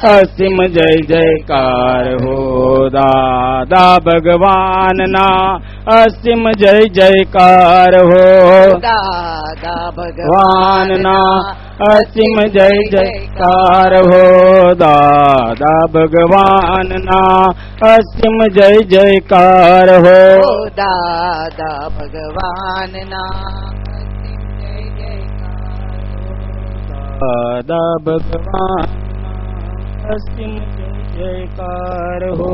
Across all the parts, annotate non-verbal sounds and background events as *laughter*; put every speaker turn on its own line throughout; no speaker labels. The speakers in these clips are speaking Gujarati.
અસીમ જય જયકાર હો દાદા ભગવાનના અસીમ જય જયકાર હો
દાદા
ભગવાનના અસીમ જય જયકાર હો દાદા ભગવાનના અસીમ જય જયકાર હો
દાદા ભગવાનના
દાદા ભગવાન જય જયકાર હો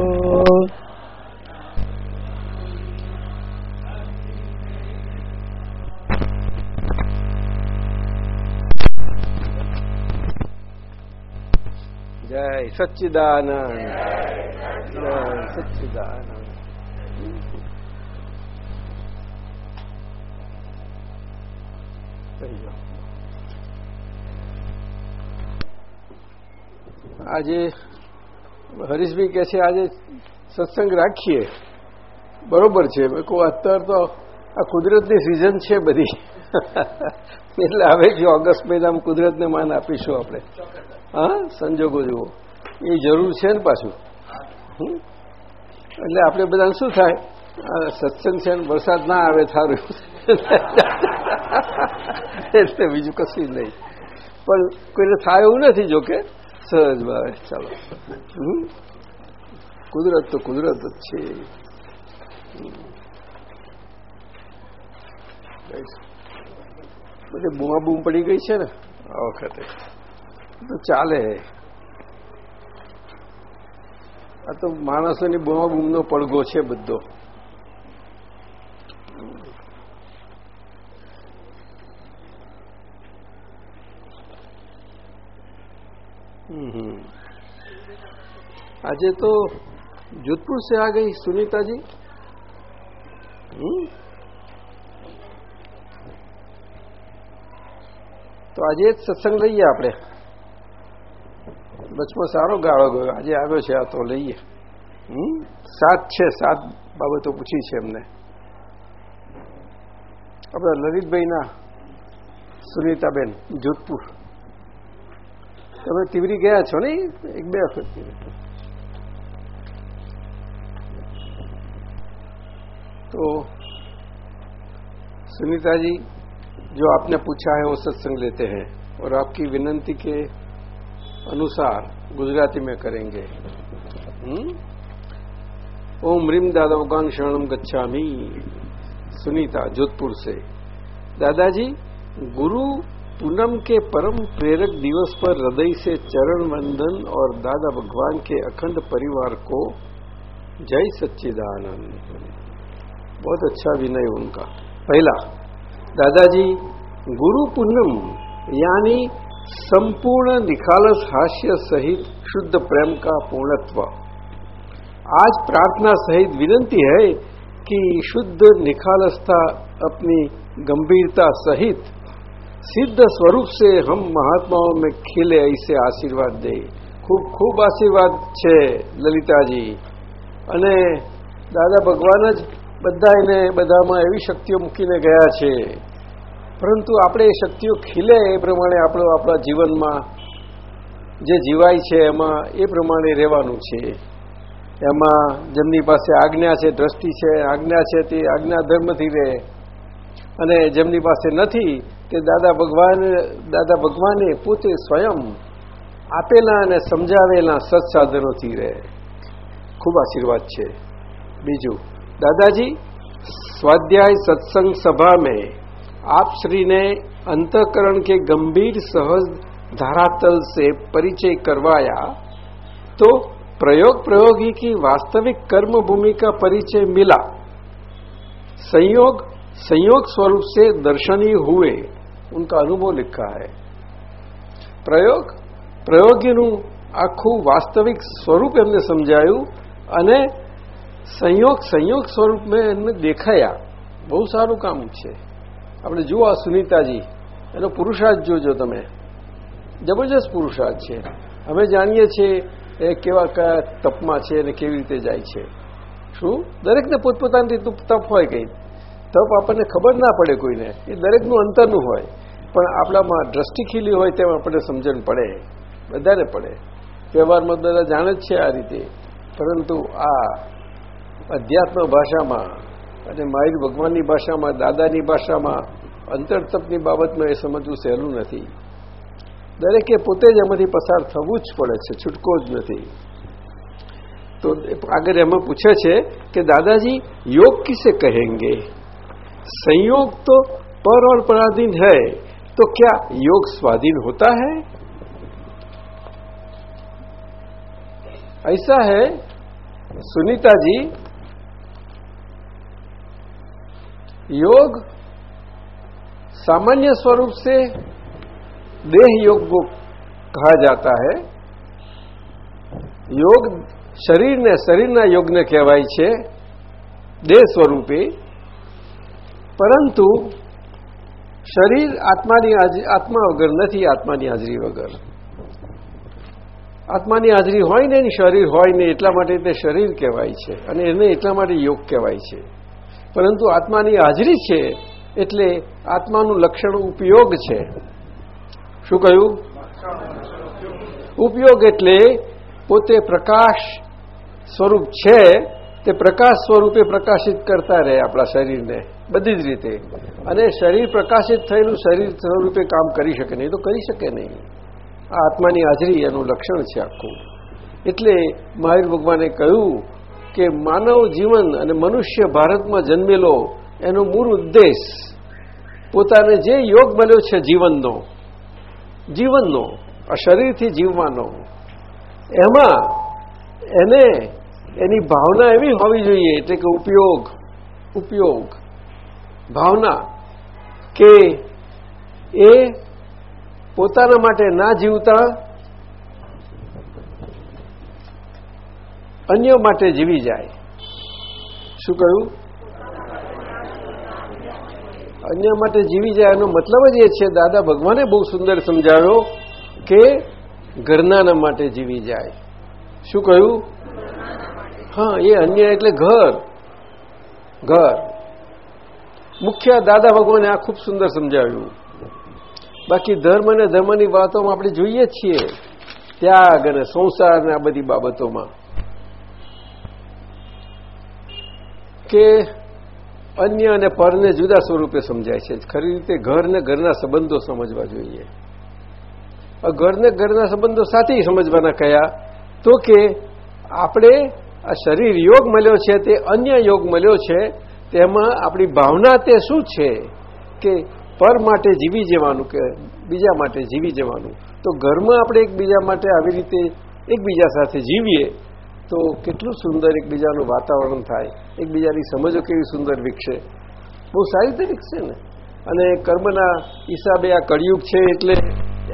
જય સચ્ચિદાનંદ જય સચ્ચિદાનંદ you. આજે હરીશભાઈ કે છે, આજે સત્સંગ રાખીએ. બરોબર છે. કહું, અત્યારે તો આ કુદરતની સિઝન છે બધી. *laughs* એટલે હવે જો ઓગસ્ટ મહિનામાં કુદરતને માન આપીશું આપણે. હા, સંજોગો જુઓ. એ જરૂર છે ને પાછું? એટલે આપણે બધાને શું થાય? સત્સંગ છે વરસાદ ના આવે સારું *laughs* એટલે બીજું કશું નહીં. પણ કોઈને થાય એવું નથી જોકે. સહજ ભાવે ચાલો? કુદરત તો કુદરત જ છે. બધી બૂમા બૂમ પડી ગઈ છે ને? આ વખતે. તો ચાલે. આ તો માણસોની બૂમા બૂમનો પડઘો છે બધો. આજે તો जोधपुर से आ गई सुनीता जी हम्म? તો આજે જ સત્સંગ લઈએ આપણે બચમાં સારો ગાળો ગયો આજે આવ્યો છે આ તો લઈએ હમ સાત છે સાત બાબતો પૂછી છે એમને આપણા લલિતભાઈના સુનીતાબેન જોધપુર તમે તીવરી ગયા છો ને એક બે વખત तो सुनीता जी जो आपने पूछा है वो सत्संग लेते हैं और आपकी विनंती के अनुसार गुजराती में करेंगे हम्म? ओम ह्रीम दादा भगवान शरणम गच्छामी सुनीता जोधपुर से दादाजी गुरु पूनम के परम प्रेरक दिवस पर हृदय से चरण वंदन और दादा भगवान के अखंड परिवार को जय सच्चिदानंद। बहुत अच्छा विनय उनका। पहला, दादाजी, गुरु पूनम, यानी संपूर्ण निखालस हास्य सहित शुद्ध प्रेम का पूर्णत्व। आज प्रार्थना सहित विनंती है कि शुद्ध निखालसता अपनी गंभीरता सहित સિદ્ધ સ્વરૂપ છે હમ મહાત્માઓ મેં ખીલે એસે આશીર્વાદ દે ખૂબ ખૂબ આશીર્વાદ છે લલિતાજી અને દાદા ભગવાન જ બધા એને બધામાં એવી શક્તિઓ મૂકીને ગયા છે પરંતુ આપણે એ શક્તિઓ ખીલે એ પ્રમાણે આપણો, આપણા જીવનમાં જે જીવાય છે, એમાં એ પ્રમાણે રહેવાનું છે। એમાં જેમની પાસે આજ્ઞા છે, દ્રષ્ટિ છે, આજ્ઞા છે, તે આજ્ઞા ધર્મથી રહે। અને જેમની પાસે નથી તે દાદા ભગવાન દાદા ભગવાને પોતે સ્વયં આપેલા અને સમજાવેલા સત્સાધનોથી રહે ખૂબ આશીર્વાદ છે બીજું दादाजी स्वाध्याय सत्संग सभा में आप श्री ने अंतकरण के गंभीर सहज धरातल से परिचय करवाया तो प्रयोग प्रयोगी की वास्तविक कर्म भूमि का परिचय मिला संयोग संयोग स्वरूप से दर्शनीय हुए ઉનકા અનુભવ લિખા હૈ પ્રયોગ પ્રયોગીનું આખું વાસ્તવિક સ્વરૂપ એમને સમજાયું અને સંયોગ સંયોગ સ્વરૂપ મેં એમને દેખાયા બહુ સારું કામ છે આપણે જુઓ આ સુનીતાજી એનો પુરુષાર્થ જોજો તમે જબરજસ્ત પુરુષાર્થ છે અમે જાણીએ છીએ એ કેવા કયા તપમાં છે અને કેવી રીતે જાય છે શું દરેકને પોતપોતાની રીતનું તપ હોય કંઈ તપ આપણને ખબર ના પડે કોઈને. એ દરેકનું અંતરનું હોય. પણ આપણામાં દ્રષ્ટિ ખીલી હોય તેમ આપણને સમજણ પડે. વધારે પડે. વ્યવહારમાં બધા જાણે જ છે આ રીતે. પરંતુ આ અધ્યાત્મ ભાષામાં અને માહિર ભગવાનની ભાષામાં, દાદાની ભાષામાં અંતર તપની બાબતમાં એ સમજવું સહેલું નથી. દરેકે પોતે જ એમાંથી પસાર થવું જ પડે છે, છૂટકો જ નથી. તો આગળ એમાં પૂછે છે કે દાદાજી, યોગ કિસે કહેંગે? संयोग तो पर और पराधीन है तो क्या योग स्वाधीन होता है ऐसा है सुनीता जी योग सामान्य स्वरूप से देह योग को कहा जाता है યોગ શરીરને શરીરના યોગને કહેવાય છે દેહ સ્વરૂપે પરંતુ શરીર આત્માની આત્મા વગર નથી, આત્માની હાજરી વગર. આત્માની હાજરી હોય ને શરીર હોય ને, એટલા માટે તે શરીર કહેવાય છે અને એને એટલા માટે યોગ કહેવાય છે. પરંતુ આત્માની હાજરી છે એટલે આત્માનું લક્ષણ ઉપયોગ છે. શું કહ્યું? ઉપયોગ એટલે પોતે પ્રકાશ સ્વરૂપ છે, તે પ્રકાશ સ્વરૂપે પ્રકાશિત કરતા રહે આપણા શરીરને. બધી જ રીતે. અને શરીર પ્રકાશિત થયેલું શરીર સ્વરૂપે કામ કરી શકે નહીં, તો કરી શકે નહીં. આ આત્માની હાજરી એનું લક્ષણ છે આખું. એટલે મહાવીર ભગવાને કહ્યું કે માનવ જીવન અને મનુષ્ય ભારતમાં જન્મેલો એનો મૂળ ઉદ્દેશ પોતાને જે યોગ મળ્યો છે જીવનનો જીવનનો, આ શરીરથી જીવવાનો, એમાં એને એની ભાવના એવી હોવી જોઈએ, એટલે કે ઉપયોગ ઉપયોગ. ભાવના કે એ પોતાના માટે ના જીવતા, અન્ય માટે જીવી જાય. શું કહ્યું? અન્ય માટે જીવી જાય એનો મતલબ જ એ છે, દાદા ભગવાને બહુ સુંદર સમજાવ્યો કે ઘરનાના માટે જીવી જાય. શું કહ્યું? હા, એ અન્ય એટલે ઘર. ઘર. મુખ્ય દાદા ભગવાને આ ખૂબ સુંદર સમજાવ્યું. બાકી ધર્મ અને ધર્મની વાતોમાં આપણે જોઈએ છીએ. ત્યાગ અને સંસાર અને આ બધી બાબતોમાં. કે અન્ય અને પરને જુદા સ્વરૂપે સમજાય છે. ખરી રીતે ઘર ને ઘરના સંબંધો સમજવા જોઈએ. ઘરને ઘરના સંબંધો સાથે સમજવાના કયા? તો કે આપણે આ શરીર યોગ મળ્યો છે તે અન્ય યોગ મળ્યો છે તેમાં આપણી ભાવના તે શું છે કે પર માટે જીવી જવાનું કે બીજા માટે જીવી જવાનું? તો ઘરમાં આપણે એકબીજા માટે આવી રીતે એકબીજા સાથે જીવીએ, તો કેટલું સુંદર એકબીજાનું વાતાવરણ થાય, એકબીજાની સમજો કેવી સુંદર વિકસે. બહુ સારી રીતે વિકસે ને? અને કર્મના હિસાબે આ કળિયુગ છે એટલે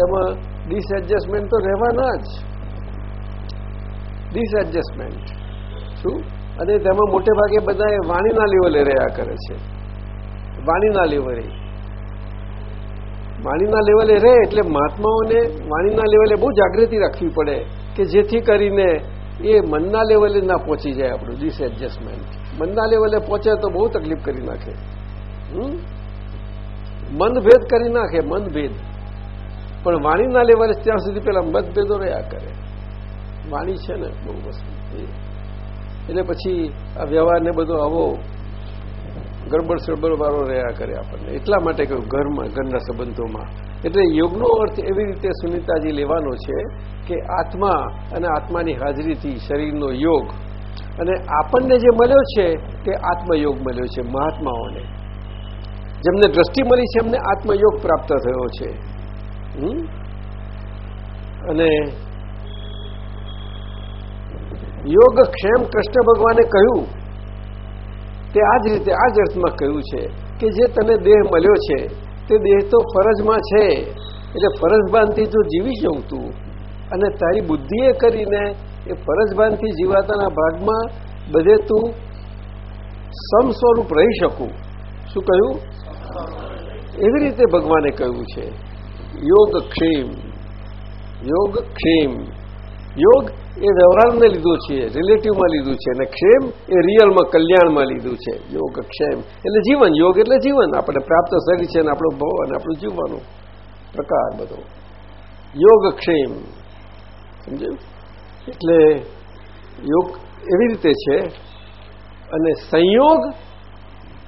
એમાં ડિસએડજસ્ટમેન્ટ તો રહેવાના જ. ડિસએડજસ્ટમેન્ટ શું? અને તેમાં મોટે ભાગે બધા વાણીના લેવલે રહ્યા કરે છે. વાણીના લેવલે. વાણીના લેવલે રહે એટલે મહાત્માઓને વાણીના લેવલે બહુ જાગૃતિ રાખવી પડે કે જેથી કરીને એ મનના લેવલે ના પહોંચી જાય આપણું ડિસ એડજસ્ટમેન્ટ મનના લેવલે પહોંચે તો બહુ તકલીફ કરી નાખે. મનભેદ કરી નાખે, મનભેદ. પણ વાણીના લેવલે ત્યાં સુધી પેલા મતભેદો રહ્યા કરે. વાણી છે ને બહુ વસ્તુ. એટલે પછી આ વ્યવહારને બધો આવો ગડબડ સડબડ વાળો રહ્યા કરે આપણને. એટલા માટે કહ્યું ઘરમાં, ઘરના સંબંધોમાં. એટલે યોગનો અર્થ એવી રીતે સુનિતાજી લેવાનો છે કે આત્મા અને આત્માની હાજરીથી શરીરનો યોગ અને આપણને જે મળ્યો છે તે આત્મયોગ મળ્યો છે મહાત્માઓને. જેમને દ્રષ્ટિ મળી છે એમને આત્મયોગ પ્રાપ્ત થયો છે. અને યોગ ક્ષેમ કૃષ્ણ ભગવાને કહ્યું. તે આ જ રીતે આ જ અર્થમાં કહ્યું છે કે જે તને દેહ મળ્યો છે, તે દેહ તો ફરજમાં છે. એટલે ફરજભાનથી જો જીવી જવું તું. અને તારી બુદ્ધિએ કરીને એ ફરજભાનથી જીવાતાના ભાગમાં બધે તું સમ રહી શકું. શું કહ્યું? એવી રીતે ભગવાને કહ્યું છે. યોગ ક્ષેમ યોગ ક્ષેમ, યોગ એ વ્યવહારને લીધું છે રિલેટિવમાં લીધું છે, અને ક્ષેમ એ રિયલમાં કલ્યાણમાં લીધું છે. યોગ ક્ષેમ. એટલે જીવન, યોગ એટલે જીવન. આપણે પ્રાપ્ત શરીર છે અને આપણું અને આપણું જીવવાનું પ્રકાર બધો. યોગ ક્ષેમ. સમજ્યું? એટલે યોગ એવી રીતે છે અને સંયોગ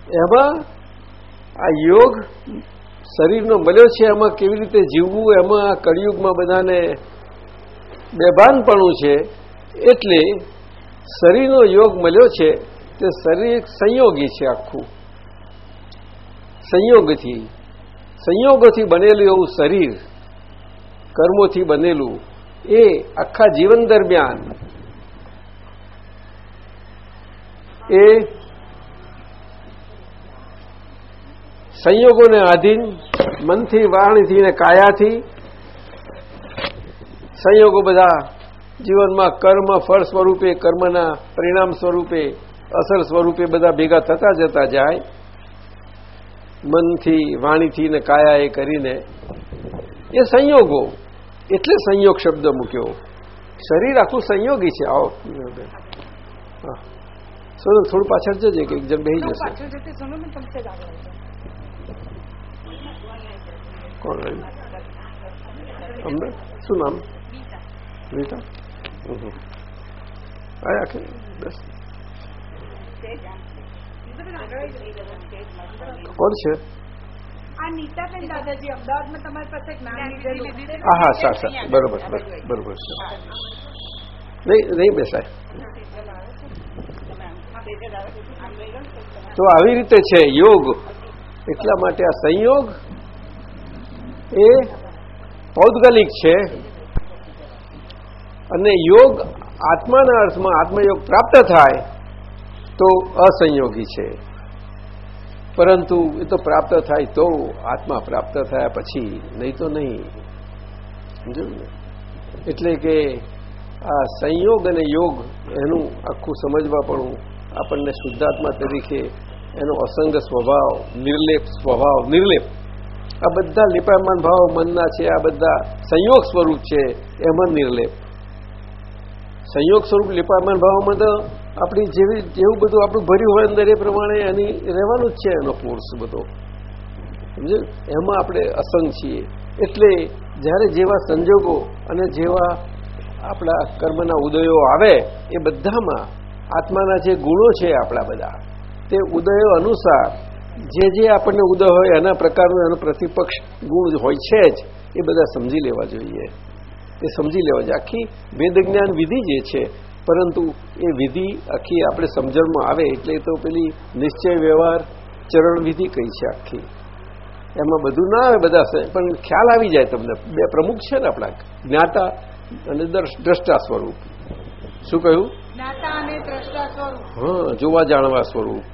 એમાં આ યોગ શરીરનો મળ્યો છે, એમાં કેવી રીતે જીવવું, એમાં કળિયુગમાં બધાને બેભાનપણું છે, એટલે શરીરનો યોગ મળ્યો છે, તે શરીર સંયોગી છે આખું. સંયોગથી. સંયોગોથી બનેલું એવું શરીર, કર્મોથી બનેલું, એ આખા જીવન દરમિયાન એ સંયોગોને આધીન, મનથી, વાણીથી ને કાયાથી સંયોગો બધા જીવનમાં કર્મ ફળ સ્વરૂપે કર્મના પરિણામ સ્વરૂપે અસર સ્વરૂપે બધા ભેગા થતા જતા જાય. મનથી વાણીથી ને કાયા એ કરીને એ સંયોગો એટલે સંયોગ શબ્દ મૂક્યો. શરીર આખું સંયોગી છે. આવો. સોનલ થોડું પાછળ જજે કે એક જણ બેસી જશે. કોણ શું નામ? રીતા આયા કે બસ કોણ છે
આ નીતાબેન દાદાજી અમદાવાદમાં તમારી પાસે
હા હા સા સા બરોબર બરોબર છે નહીં નહીં બેસાય તો આવી રીતે છે યોગ એટલા માટે આ સંયોગ એ પૌદગલિક છે અને યોગ આત્માના અર્થમાં આત્મયોગ પ્રાપ્ત થાય તો અસંયોગી છે. પરંતુ એ તો પ્રાપ્ત થાય તો આત્મા પ્રાપ્ત થયા પછી નહીં તો નહીં. એટલે કે આ સંયોગ અને યોગ એનું આખું સમજવા પણ આપણને શુદ્ધાત્મા તરીકે એનો અસંગ સ્વભાવ, નિર્લેપ સ્વભાવ, નિર્લેપ. આ બધા લીપાયમાન ભાવ મનના છે, આ બધા સંયોગ સ્વરૂપ છે, એમાં નિર્લેપ. સંયોગ સ્વરૂપ લીપાયમાન ભાવમાં તો આપણી જેવી, જેવું બધું આપણું ભર્યું હોય અંદર એ પ્રમાણે એની રહેવાનું જ છે એનો કોર્સ બધો. સમજે એમાં આપણે અસંગ છીએ. એટલે જ્યારે જેવા સંજોગો અને જેવા આપણા કર્મના ઉદયો આવે, એ બધામાં આત્માના જે ગુણો છે આપણા બધા, તે ઉદયો અનુસાર જે જે આપણને ઉદય હોય એના પ્રકારનો એનો પ્રતિપક્ષ ગુણ હોય છે જ, એ બધા સમજી લેવા જોઈએ. એ સમજી લેવા જોઈએ. આખી વેદ જ્ઞાન વિધિ જે છે પરંતુ એ વિધિ આખી આપણે સમજણમાં આવે એટલે તો પેલી નિશ્ચય વ્યવહાર ચરણ વિધિ કઈ છે આખી. એમાં બધું ના આવે બધા પણ ખ્યાલ આવી જાય તમને. બે પ્રમુખ છે ને આપણા જ્ઞાતા અને દ્રષ્ટા સ્વરૂપ. શું કહ્યું?
જ્ઞાતા અને દ્રષ્ટા સ્વરૂપ.
હા જોવા જાણવા સ્વરૂપ.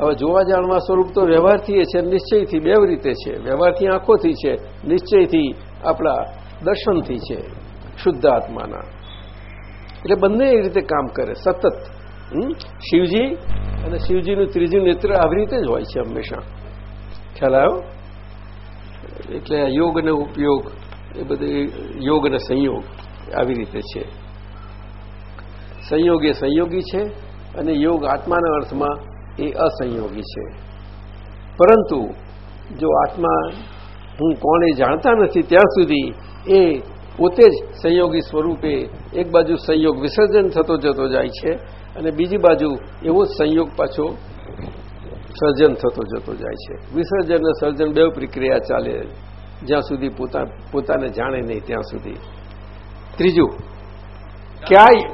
હવે જોવા જાણવા સ્વરૂપ તો વ્યવહારથી છે નિશ્ચયથી બે રીતે છે. વ્યવહારથી આંખોથી છે નિશ્ચયથી આપણા દર્શનથી છે, શુદ્ધ આત્માના. એટલે બંને એ રીતે કામ કરે, સતત. શિવજી અને શિવજીનું ત્રીજું નેત્ર આવી રીતે જ હોય છે હંમેશા. ખ્યાલ આવ્યો? એટલે યોગ અને ઉપયોગ, એ બધે યોગ અને સંયોગ આવી રીતે છે. સંયોગ એ સંયોગી છે અને યોગ આત્માના અર્થમાં એ અસંયોગી છે. પરંતુ જો આત્મા હું કોણે જાણતા નથી, ત્યાં સુધી એ પોતે જ સંયોગી સ્વરૂપે એક બાજુ સંયોગ વિસર્જન થતો જતો જાય છે અને બીજી બાજુ એવો જ સંયોગ પાછો સર્જન થતો જતો જાય છે. વિસર્જન અને સર્જન બે પ્રક્રિયા ચાલે જ્યાં સુધી પોતા પોતાને જાણે નહીં ત્યાં સુધી. ત્રીજું ક્યાંય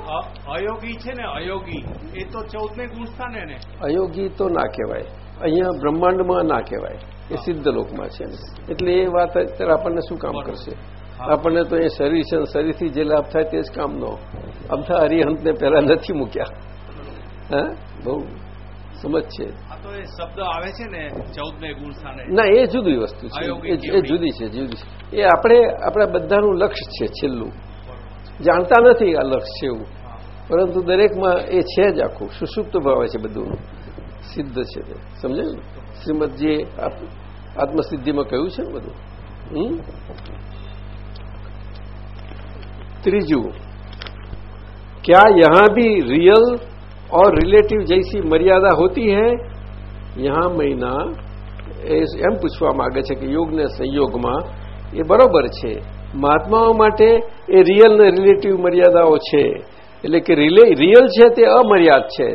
અયોગી છે ને અયોગી એ તો ચૌદને ગુણ સ્થાને ને.
અયોગી તો ના કહેવાય. અહીંયા બ્રહ્માંડમાં ના કહેવાય. એ સિદ્ધ લોકમાં છે. એટલે એ વાત અત્યારે આપણને શું કામ કરશે? આપણને તો એ શરીર છે શરીરથી જે લાભ થાય તે જ કામનો. અમથા હરિહંતને પહેલા નથી મૂક્યા. હા? બહુ સમજ છે.
આ તો એ શબ્દ આવે છે ને ચૌદને ગુણ સ્થાને.
ના એ જુદી વસ્તુ છે. એ- જુદી છે જુદી છે. એ આપણે આપણા બધાનું લક્ષ્ય છે છેલ્લું. જાણતા નથી આ લક્ષ્ય છે એવું. પરંતુ દરેકમાં એ છે જ આખું. સુષુપ્ત ભાવે છે બધું. સિદ્ધ છે તે. સમજે ને? શ્રીમદજીએ આત્મસિદ્ધિમાં કહ્યું છે ને બધું? હમ? ત્રીજું क्या यहां भी रियल और रिलेटिव जैसी मर्यादा होती है यहां મહિના એમ પૂછવા માંગે છે કે યોગ ને સંયોગમાં એ બરોબર છે મહાત્માઓ માટે એ રિયલ ને રિલેટિવ મર્યાદાઓ છે એટલે કે રિયલ છે તે અમર્યાદ છે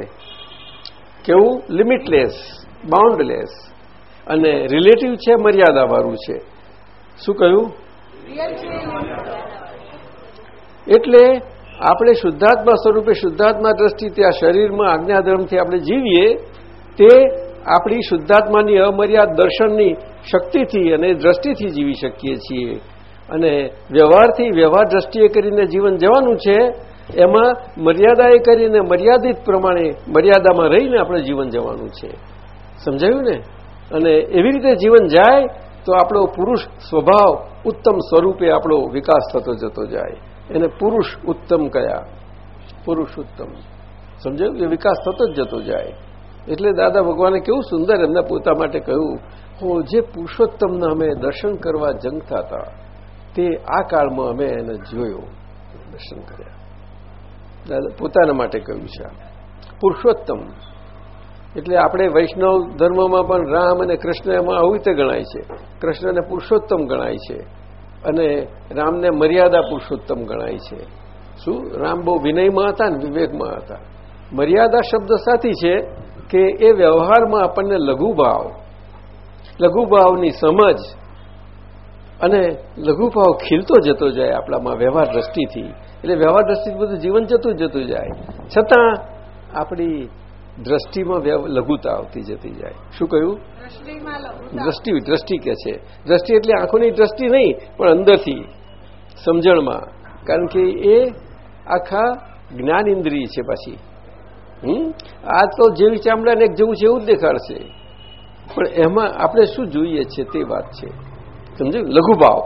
કેવું લિમિટલેસ બાઉન્ડલેસ અને રિલેટિવ છે મર્યાદાવાળું છે શું કહ્યું એટલે આપણે શુદ્ધાત્મા સ્વરૂપે શુદ્ધાત્મા દ્રષ્ટિથી આ શરીરમાં આજ્ઞાધર્મથી આપણે જીવીએ, તે આપણી શુદ્ધાત્માની અમર્યાદ દર્શનની શક્તિથી અને દ્રષ્ટિથી જીવી શકીએ છીએ. અને વ્યવહારથી વ્યવહાર દ્રષ્ટિએ કરીને જીવન જવાનું છે, એમાં મર્યાદાએ કરીને મર્યાદિત પ્રમાણે મર્યાદામાં રહીને આપણે જીવન જવાનું છે. સમજાયું ને? અને એવી રીતે જીવન જાય તો આપણો પુરુષ સ્વભાવ ઉત્તમ સ્વરૂપે આપણો વિકાસ થતો જતો જાય. એને પુરુષ ઉત્તમ કયા? પુરુષ ઉત્તમ. સમજાયું એ વિકાસ થતો જ જતો જાય. એટલે દાદા ભગવાને કેવું સુંદર એમના પોતા માટે કહ્યું, હો, જે પુરુષોત્તમના અમે દર્શન કરવા જંગતા હતા તે આ કાળમાં અમે એને જોયો. દર્શન કર્યા. દાદા પોતાના માટે કહ્યું છે પુરુષોત્તમ. એટલે આપણે વૈષ્ણવ ધર્મમાં પણ રામ અને કૃષ્ણ એમાં આવી રીતે ગણાય છે. કૃષ્ણને પુરુષોત્તમ ગણાય છે. અને રામને મર્યાદા પુરુષોત્તમ ગણાય છે. શું? રામ બહુ વિનયમાં હતા ને, વિવેકમાં હતા. મર્યાદા શબ્દ સાથી છે કે એ વ્યવહારમાં આપણને લઘુભાવ, લઘુભાવની સમજ અને લઘુભાવ ખીલતો જતો જાય આપણામાં વ્યવહાર દ્રષ્ટિથી. એટલે વ્યવહાર દ્રષ્ટિથી બધું જીવન જતું જતું જાય. છતાં આપણી દ્રષ્ટિમાં લઘુતા આવતી જતી જાય. શું કહ્યું? દ્રષ્ટિ દ્રષ્ટિ કે છે. દ્રષ્ટિ એટલે આંખોની દ્રષ્ટિ નહીં, પણ અંદરથી, સમજણમાં. કારણ કે એ આખા જ્ઞાન ઇન્દ્રિય છે પાછી. હમ? આ તો જેવી ચામડાને એક જેવું છે એવું જ દેખાડશે. પણ એમાં આપણે શું જોઈએ છે તે વાત છે. સમજ્યું? લઘુભાવ.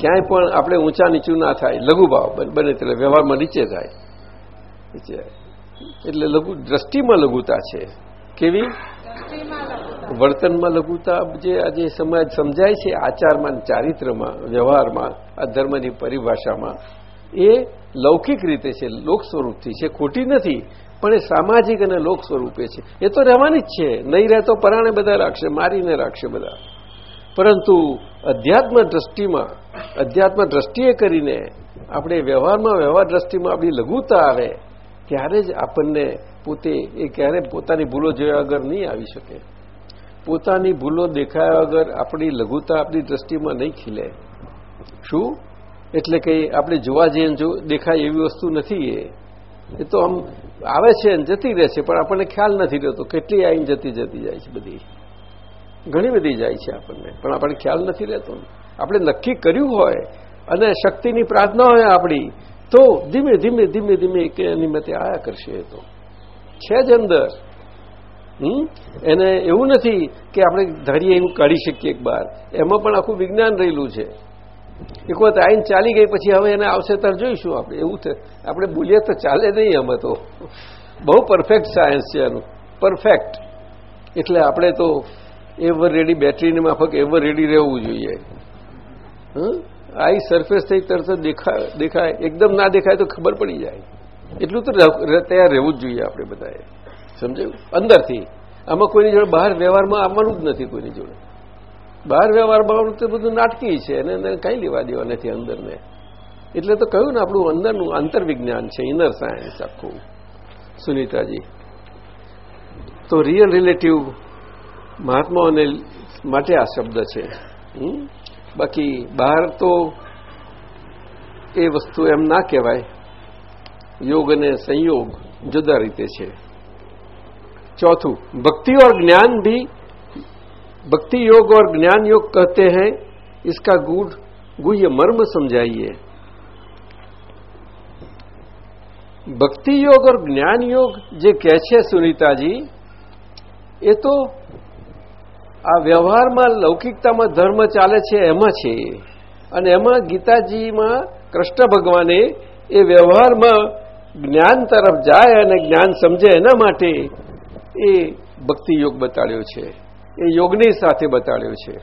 ક્યાંય પણ આપણે ઊંચા નીચું ના થાય, લઘુભાવ. બને એટલે વ્યવહારમાં નીચે થાય. એટલે લઘુ, દ્રષ્ટિમાં લઘુતા છે. કેવી? વર્તનમાં લઘુતા જે આજે સમાજ સમજાય છે, આચારમાં ચારિત્રમાં, વ્યવહારમાં, આ ધર્મની પરિભાષામાં, એ લૌકિક રીતે છે, લોક સ્વરૂપથી છે. ખોટી નથી, પણ એ સામાજિક અને લોક સ્વરૂપે છે. એ તો રહેવાની જ છે. નહીં રહે તો પરાણે બધા રાખશે, મારીને રાખશે બધા. પરંતુ અધ્યાત્મ દ્રષ્ટિમાં, અધ્યાત્મ દ્રષ્ટિએ કરીને આપણે વ્યવહારમાં વ્યવહાર દ્રષ્ટિમાં આપણી લઘુતા આવે ત્યારે જ આપણને પોતે એ ક્યારે પોતાની ભૂલો જોયા વગર નહીં આવી શકે. પોતાની ભૂલો દેખાયા વગર આપણી લઘુતા આપણી દ્રષ્ટિમાં નહીં ખીલે. શું? એટલે કે આપણે જોવા જઈએ દેખાય એવી વસ્તુ નથી એ. એ તો આમ આવે છે જતી રહે છે, પણ આપણને ખ્યાલ નથી રહેતો કેટલી આઈને જતી જતી જાય છે બધી. ઘણી બધી જાય છે આપણને, પણ આપણને ખ્યાલ નથી રહેતો. આપણે નક્કી કર્યું હોય અને શક્તિની પ્રાર્થના હોય આપણી તો ધીમે ધીમે ધીમે ધીમે કે નિમિત્તે આયા કરશે તો. છે જ અંદર. એને એવું નથી કે આપણે ધારીએ એવું કાઢી શકીએ એક બાર. એમાં પણ આખું વિજ્ઞાન રહેલું છે. એક વખત આઈન ચાલી ગઈ, પછી હવે એને આવશે ત્યારે જોઈશું આપણે. એવું છે આપણે બોલીએ તો ચાલે નહીં અમે તો. બહુ પરફેક્ટ સાયન્સ છે એનું પરફેક્ટ એટલે આપણે તો એવર રેડી બેટરીની માફક એવર રેડી રહેવું જોઈએ. આઈ સરફેસ થઈ તરત દેખાય દેખાય. એકદમ ના દેખાય તો ખબર પડી જાય. એટલું તો તૈયાર રહેવું જ જોઈએ આપણે બધાએ. સમજાયું? અંદરથી. આમાં કોઈની જોડે બહાર વ્યવહારમાં આવવાનું જ નથી કોઈની જોડે. બહાર વ્યવહારમાં તો બધું નાટકી છે અને એને કંઈ લેવા દેવા નથી અંદરને. એટલે તો કહ્યું ને આપણું અંદરનું આંતરવિજ્ઞાન છે ઇનર સાયન્સ આખું. સુનીતાજી, તો રિયલ રિલેટિવ મહાત્માઓને માટે આ શબ્દ છે. બાકી બહાર તો એ વસ્તુ એમ ના કહેવાય યોગ અને સંયોગ જુદા રીતે છે चौथू भक्ति और ज्ञान भी भक्ति योग और ज्ञान योग कहते हैं इसका गूढ़ गुह्य मर्म समझाइए ભક્તિ યોગ और જ્ઞાન યોગ જે કહે છે સુનીતાજી એ તો આ વ્યવહારમાં લૌકિકતામાં ધર્મ ચાલે છે, એમાં છે. અને એમાં ગીતાજીમાં કૃષ્ણ ભગવાને એ વ્યવહારમાં જ્ઞાન તરફ જાય અને જ્ઞાન સમજે એના માટે એ ભક્તિ યોગ બતાડ્યો છે. એ યોગની સાથે બતાડ્યો છે.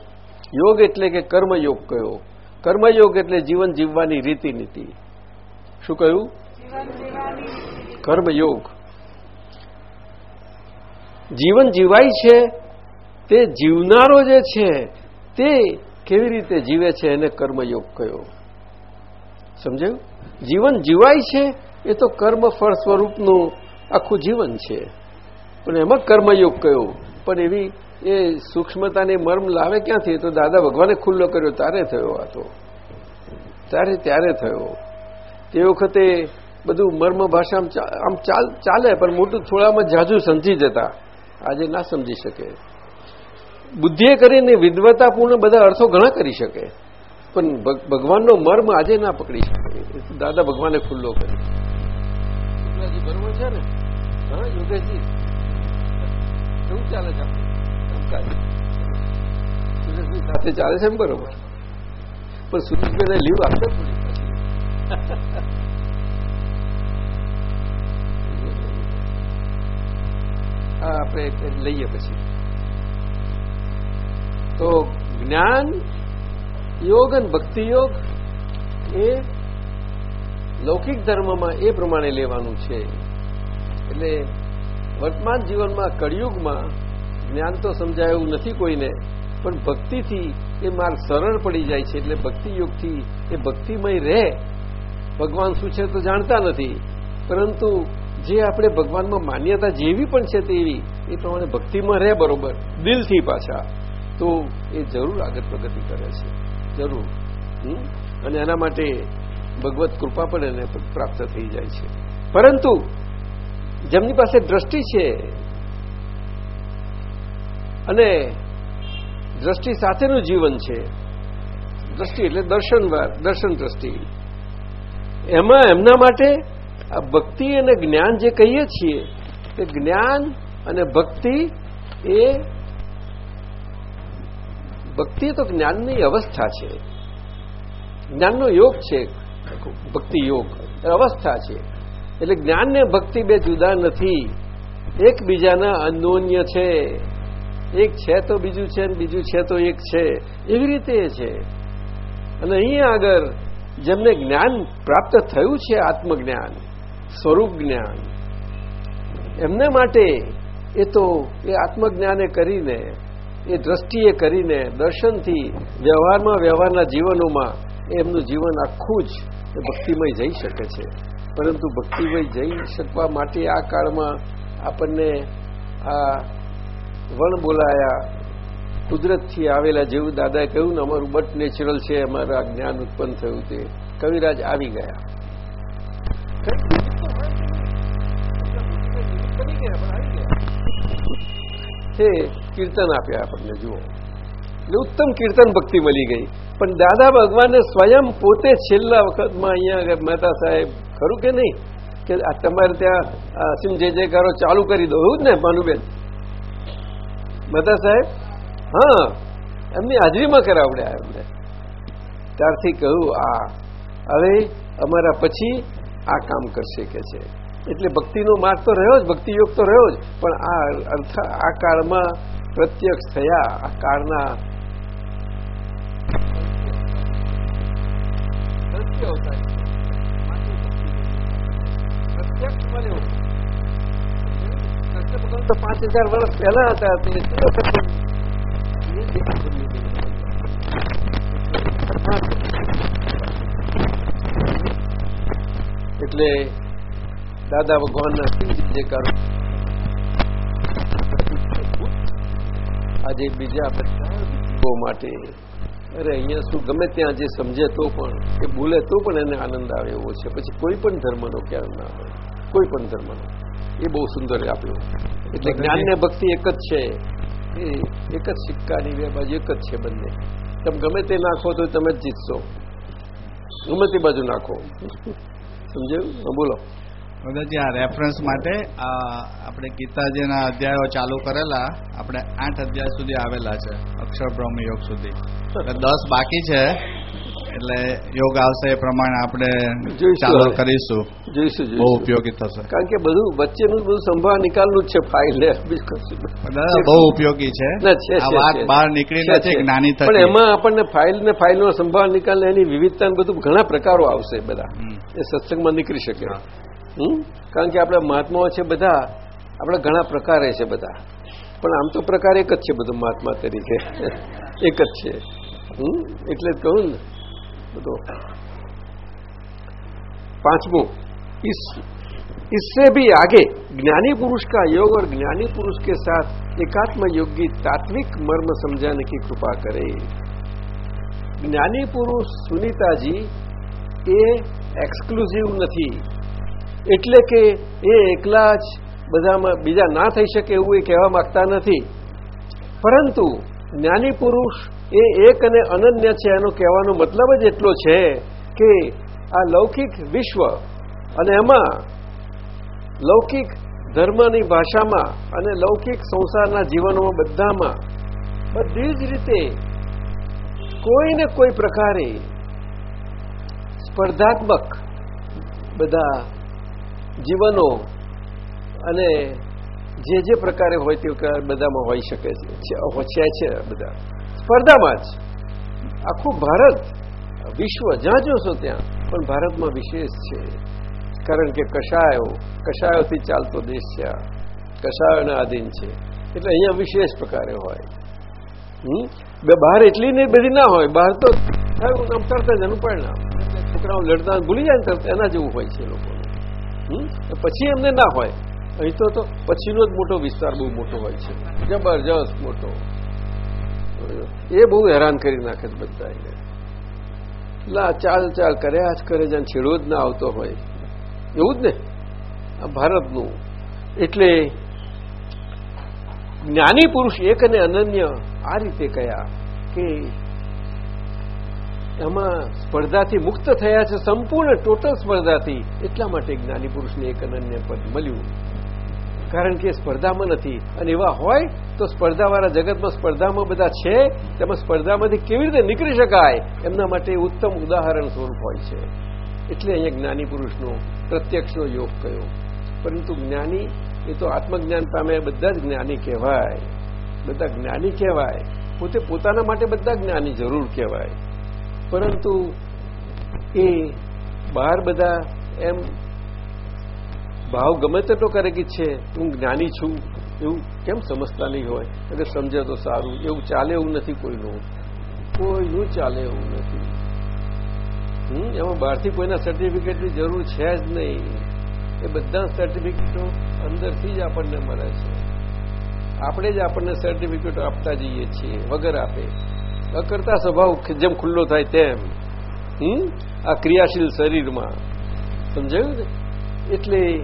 યોગ એટલે કે કર્મયોગ કયો? કર્મયોગ એટલે જીવન જીવવાની રીતિ નીતિ શું કહ્યું? કર્મયોગ. જીવન જીવાય છે તે જીવનારો જે છે, તે કેવી રીતે જીવે છે એને કર્મયોગ કયો? સમજાયું? જીવન જીવાય છે, એ તો કર્મ ફળ સ્વરૂપનું આખું જીવન છે. પણ એમાં કર્મયોગ કયો? પણ એવી એ સૂક્ષ્મતાને મર્મ લાવે ક્યાંથી? તો દાદા ભગવાને ખુલ્લો કર્યો, તારે થયો આ તો. ત્યારે ત્યારે થયો. તે વખતે બધું મર્મ ભાષા આમ ચાલે પણ મોટું થોડામાં જાજુ સમજી જતા. આજે ના સમજી શકે. બુદ્ધિએ કરીને વિદ્વતાપૂર્ણ બધા અર્થો ઘણા કરી શકે. પણ ભગવાનનો મર્મ આજે ના પકડી શકે. દાદા ભગવાને ખુલ્લો કર્યો. બરોબર છે ને? હા યોગેશજી. કેવું ચાલે છે સુરેશભાઈ સાથે ચાલે છે એમ બરોબર. પણ સુરેશભાઈને લીવ આપશે થોડી હા આપણે લઈએ પછી. તો જ્ઞાન યોગ અને ભક્તિ યોગ એ લૌકિક ધર્મમાં એ પ્રમાણે લેવાનું છે. એટલે વર્તમાન જીવનમાં, કળિયુગમાં જ્ઞાન તો સમજાય નથી કોઈને, પણ ભક્તિથી એ માર્ગ સરળ પડી જાય છે. એટલે ભક્તિ યોગથી એ ભક્તિમય રહે. ભગવાન શું છે તો જાણતા નથી. પરંતુ જે આપણે ભગવાનમાં માન્યતા જેવી પણ છે તેવી, એ પ્રમાણે ભક્તિમાં રહે બરોબર. દિલથી પાછા. તો એ જરૂર આગળ પ્રગતિ કરે છે. જરૂર. અને એના માટે ભગવત કૃપા પણ એને પ્રાપ્ત થઈ જાય છે. પરંતુ જેમની પાસે દ્રષ્ટિ છે અને દ્રષ્ટિ સાથેનું જીવન છે, દ્રષ્ટિ એટલે દર્શન દર્શન દ્રષ્ટિ. એમાં એમના માટે આ ભક્તિ અને જ્ઞાન જે કહીએ છીએ, તે જ્ઞાન અને ભક્તિ એ ભક્તિ તો જ્ઞાનની અવસ્થા છે. જ્ઞાનનો યોગ છે. ભક્તિ યોગ અવસ્થા છે. એટલે જ્ઞાન ને ભક્તિ બે જુદા નથી. એકબીજાના અન્યોન્ય છે. એક છે તો બીજું છે બીજું છે તો એક છે. એવી રીતે છે. અને અહીંયા આગળ જેમને જ્ઞાન પ્રાપ્ત થયું છે, આત્મજ્ઞાન, સ્વરૂપ જ્ઞાન, એમને માટે એ તો એ આત્મજ્ઞાને કરીને એ દ્રષ્ટિએ કરીને દર્શનથી વ્યવહારમાં, વ્યવહારના જીવનોમાં એમનું જીવન આખું જ ભક્તિમય જઈ શકે છે. પરંતુ ભક્તિમય જઈ શકવા માટે આ કાળમાં આપણને આ વણ બોલાયા, કુદરતથી આવેલા જેવું દાદાએ કહ્યું ને, અમારું બટ નેચરલ છે, અમારા જ્ઞાન ઉત્પન્ન થયું તે. કવિરાજ આવી ગયા. તે કીર્તન આપ્યા આપણને, જુઓ. એટલે ઉત્તમ કીર્તન ભક્તિ મળી ગઈ. પણ દાદા ભગવાને સ્વયં પોતે છેલ્લા વખતમાં અહીંયા મહેતા સાહેબ, ખરું કે નહીં? કે તમારે ત્યાં સિમ જે જે ચાલુ કરી દો. એવું જ ને, ભાનુબેન? મહેતા સાહેબ? હા, એમની હાજરીમાં કરાવડ્યા એમને. ત્યારથી કહ્યું, આ, હવે અમારા પછી આ કામ કરશે કે છે. એટલે ભક્તિનો માર્ગ તો રહ્યો જ ભક્તિ યોગ તો રહ્યો જ, પણ આ અર્થ, આ કાળમાં પ્રત્યક્ષ થયા આ તો પાંચ હજાર વર્ષ પહેલા હતા એટલે દાદા ભગવાનના જે કરું આજે બીજા બધા માટે અરે અહીંયા શું ગમે ત્યાં જે સમજે તો પણ એ બોલે તો પણ એને આનંદ આવે એવો છે. પછી કોઈ પણ ધર્મનો ક્યાં ના હોય. કોઈ પણ ધર્મનો. એ બહુ સુંદર આપ્યો. એટલે જ્ઞાન ને ભક્તિ એક જ છે. એ એક જ સિક્કાની બે બાજુ એક જ છે બંને. તમે ગમે તે નાખો તો તમે જ જીતશો. ગમે તે બાજુ નાખો. સમજાયું? બોલો.
દાદાજી આ રેફરન્સ માટે આપણે ગીતાજીના અધ્યાયો ચાલુ કરેલા આપણે આઠ અધ્યાય સુધી આવેલા છે અક્ષર બ્રહ્મ યોગ સુધી. દસ બાકી છે એટલે યોગ આવશે એ પ્રમાણે આપણે
જોઈશું
ચાલુ કરીશું.
જોઈશું
બહુ ઉપયોગી થશે.
કારણ કે બધું વચ્ચેનું બધું સંભાળ નિકાલનું જ છે ફાઇલ
બહુ ઉપયોગી છે. વાત બહાર નીકળી
છે,
નથી. જ્ઞાની
પણ એમાં આપણને ફાઇલ ને ફાઇલનો સંભાળ નિકાલ એની વિવિધતા બધું ઘણા પ્રકારો આવશે બધા. એ સત્સંગમાં નીકળી શકે? કારણ કે આપણા મહાત્માઓ છે બધા આપણે ઘણા પ્રકારે છે બધા પણ આમ તો પ્રકાર એક જ છે બધું મહાત્મા તરીકે એક જ છે હમ? એટલે જ કહું ને બધો पांचवों इस इससे भी आगे ज्ञानी पुरुष का योग और ज्ञानी पुरुष के साथ एकात्म योग की तात्विक मर्म समझाने की कृपा करे જ્ઞાની પુરુષ સુનીતાજી એ એક્સક્લુઝિવ નથી એટલે કે એ એકલા જ બધામાં બીજા ના થઈ શકે એવું એ કહેવા માંગતા નથી. પરંતુ જ્ઞાની પુરુષ એ એક અને અનન્ય છે એનો કહેવાનો મતલબ જ એટલો છે કે આ લૌકિક વિશ્વ અને એમાં લૌકિક ધર્મની ભાષામાં અને લૌકિક સંસારના જીવનોમાં બધામાં બધી જ રીતે કોઈને કોઈ પ્રકારે સ્પર્ધાત્મક બધા જીવનો અને જે જે પ્રકારે હોય તે બધામાં હોઈ શકે છે. છે છે બધા. સ્પર્ધામાં જ. આખું ભારત, વિશ્વ જ્યાં જોશો ત્યાં, પણ ભારતમાં વિશેષ છે. કારણ કે કશાયો, કશાયોથી ચાલતો દેશ છે આ. કશાયોના આધીન છે. એટલે અહીંયા વિશેષ પ્રકારે હોય? બે બહાર એટલી ને બધી ના હોય. બહાર તો થયું આમ તરત જ એનું પરિણામ. છોકરાઓ લડતા ભૂલી જાય ને એના જેવું હોય છે હમ? પછી એમને ના હોય. અહીં તો પછીનો જ મોટો વિસ્તાર બહુ મોટો હોય છે. જબરજસ્ત મોટો. એ બહુ હેરાન કરી નાખે છે બધા એને ચાલ ચાલ કર્યા જ કરે જ્યાં છેડો જ ના આવતો હોય. એવું જ ને? આ ભારતનું. એટલે જ્ઞાની પુરુષ એક અને અનન્ય આ રીતે કયા કે એમાં સ્પર્ધાથી મુક્ત થયા છે, સંપૂર્ણ ટોટલ સ્પર્ધાથી. એટલા માટે જ્ઞાની પુરુષને એક અનન્ય પદ મળ્યું. કારણ કે સ્પર્ધામાં નથી. અને એવા હોય તો સ્પર્ધાવાળા જગતમાં સ્પર્ધામાં બધા છે, તેમાં સ્પર્ધામાંથી કેવી રીતે નીકળી શકાય? એમના માટે ઉત્તમ ઉદાહરણ સ્વરૂપ હોય છે. એટલે અહીંયા જ્ઞાની પુરુષનો પ્રત્યક્ષનો યોગ કયો. પરંતુ જ્ઞાની એ તો આત્મજ્ઞાન પામે બધા જ જ્ઞાની કહેવાય. બધા જ્ઞાની કહેવાય. પોતે પોતાના માટે બધા જ્ઞાની જરૂર કહેવાય. પરંતુ એ બહાર બધા એમ ભાવ ગમે તેટલો કરે કે છે, હું જ્ઞાની છું, એવું કેમ સમજતા નહીં હોય? અગર સમજે તો સારું, એવું ચાલે એવું નથી કોઈનું કોઈનું ચાલે એવું નથી. હમ, એમાં બહારથી કોઈના સર્ટિફિકેટની જરૂર છે જ નહીં. એ બધા સર્ટિફિકેટો અંદરથી જ આપણને મળે છે. આપણે જ આપણને સર્ટિફિકેટો આપતા જઈએ છીએ, વગર આપે. અકર્તા સ્વભાવ જેમ ખુલ્લો થાય તેમ, હમ? આ ક્રિયાશીલ શરીરમાં. સમજાયું ને? એટલે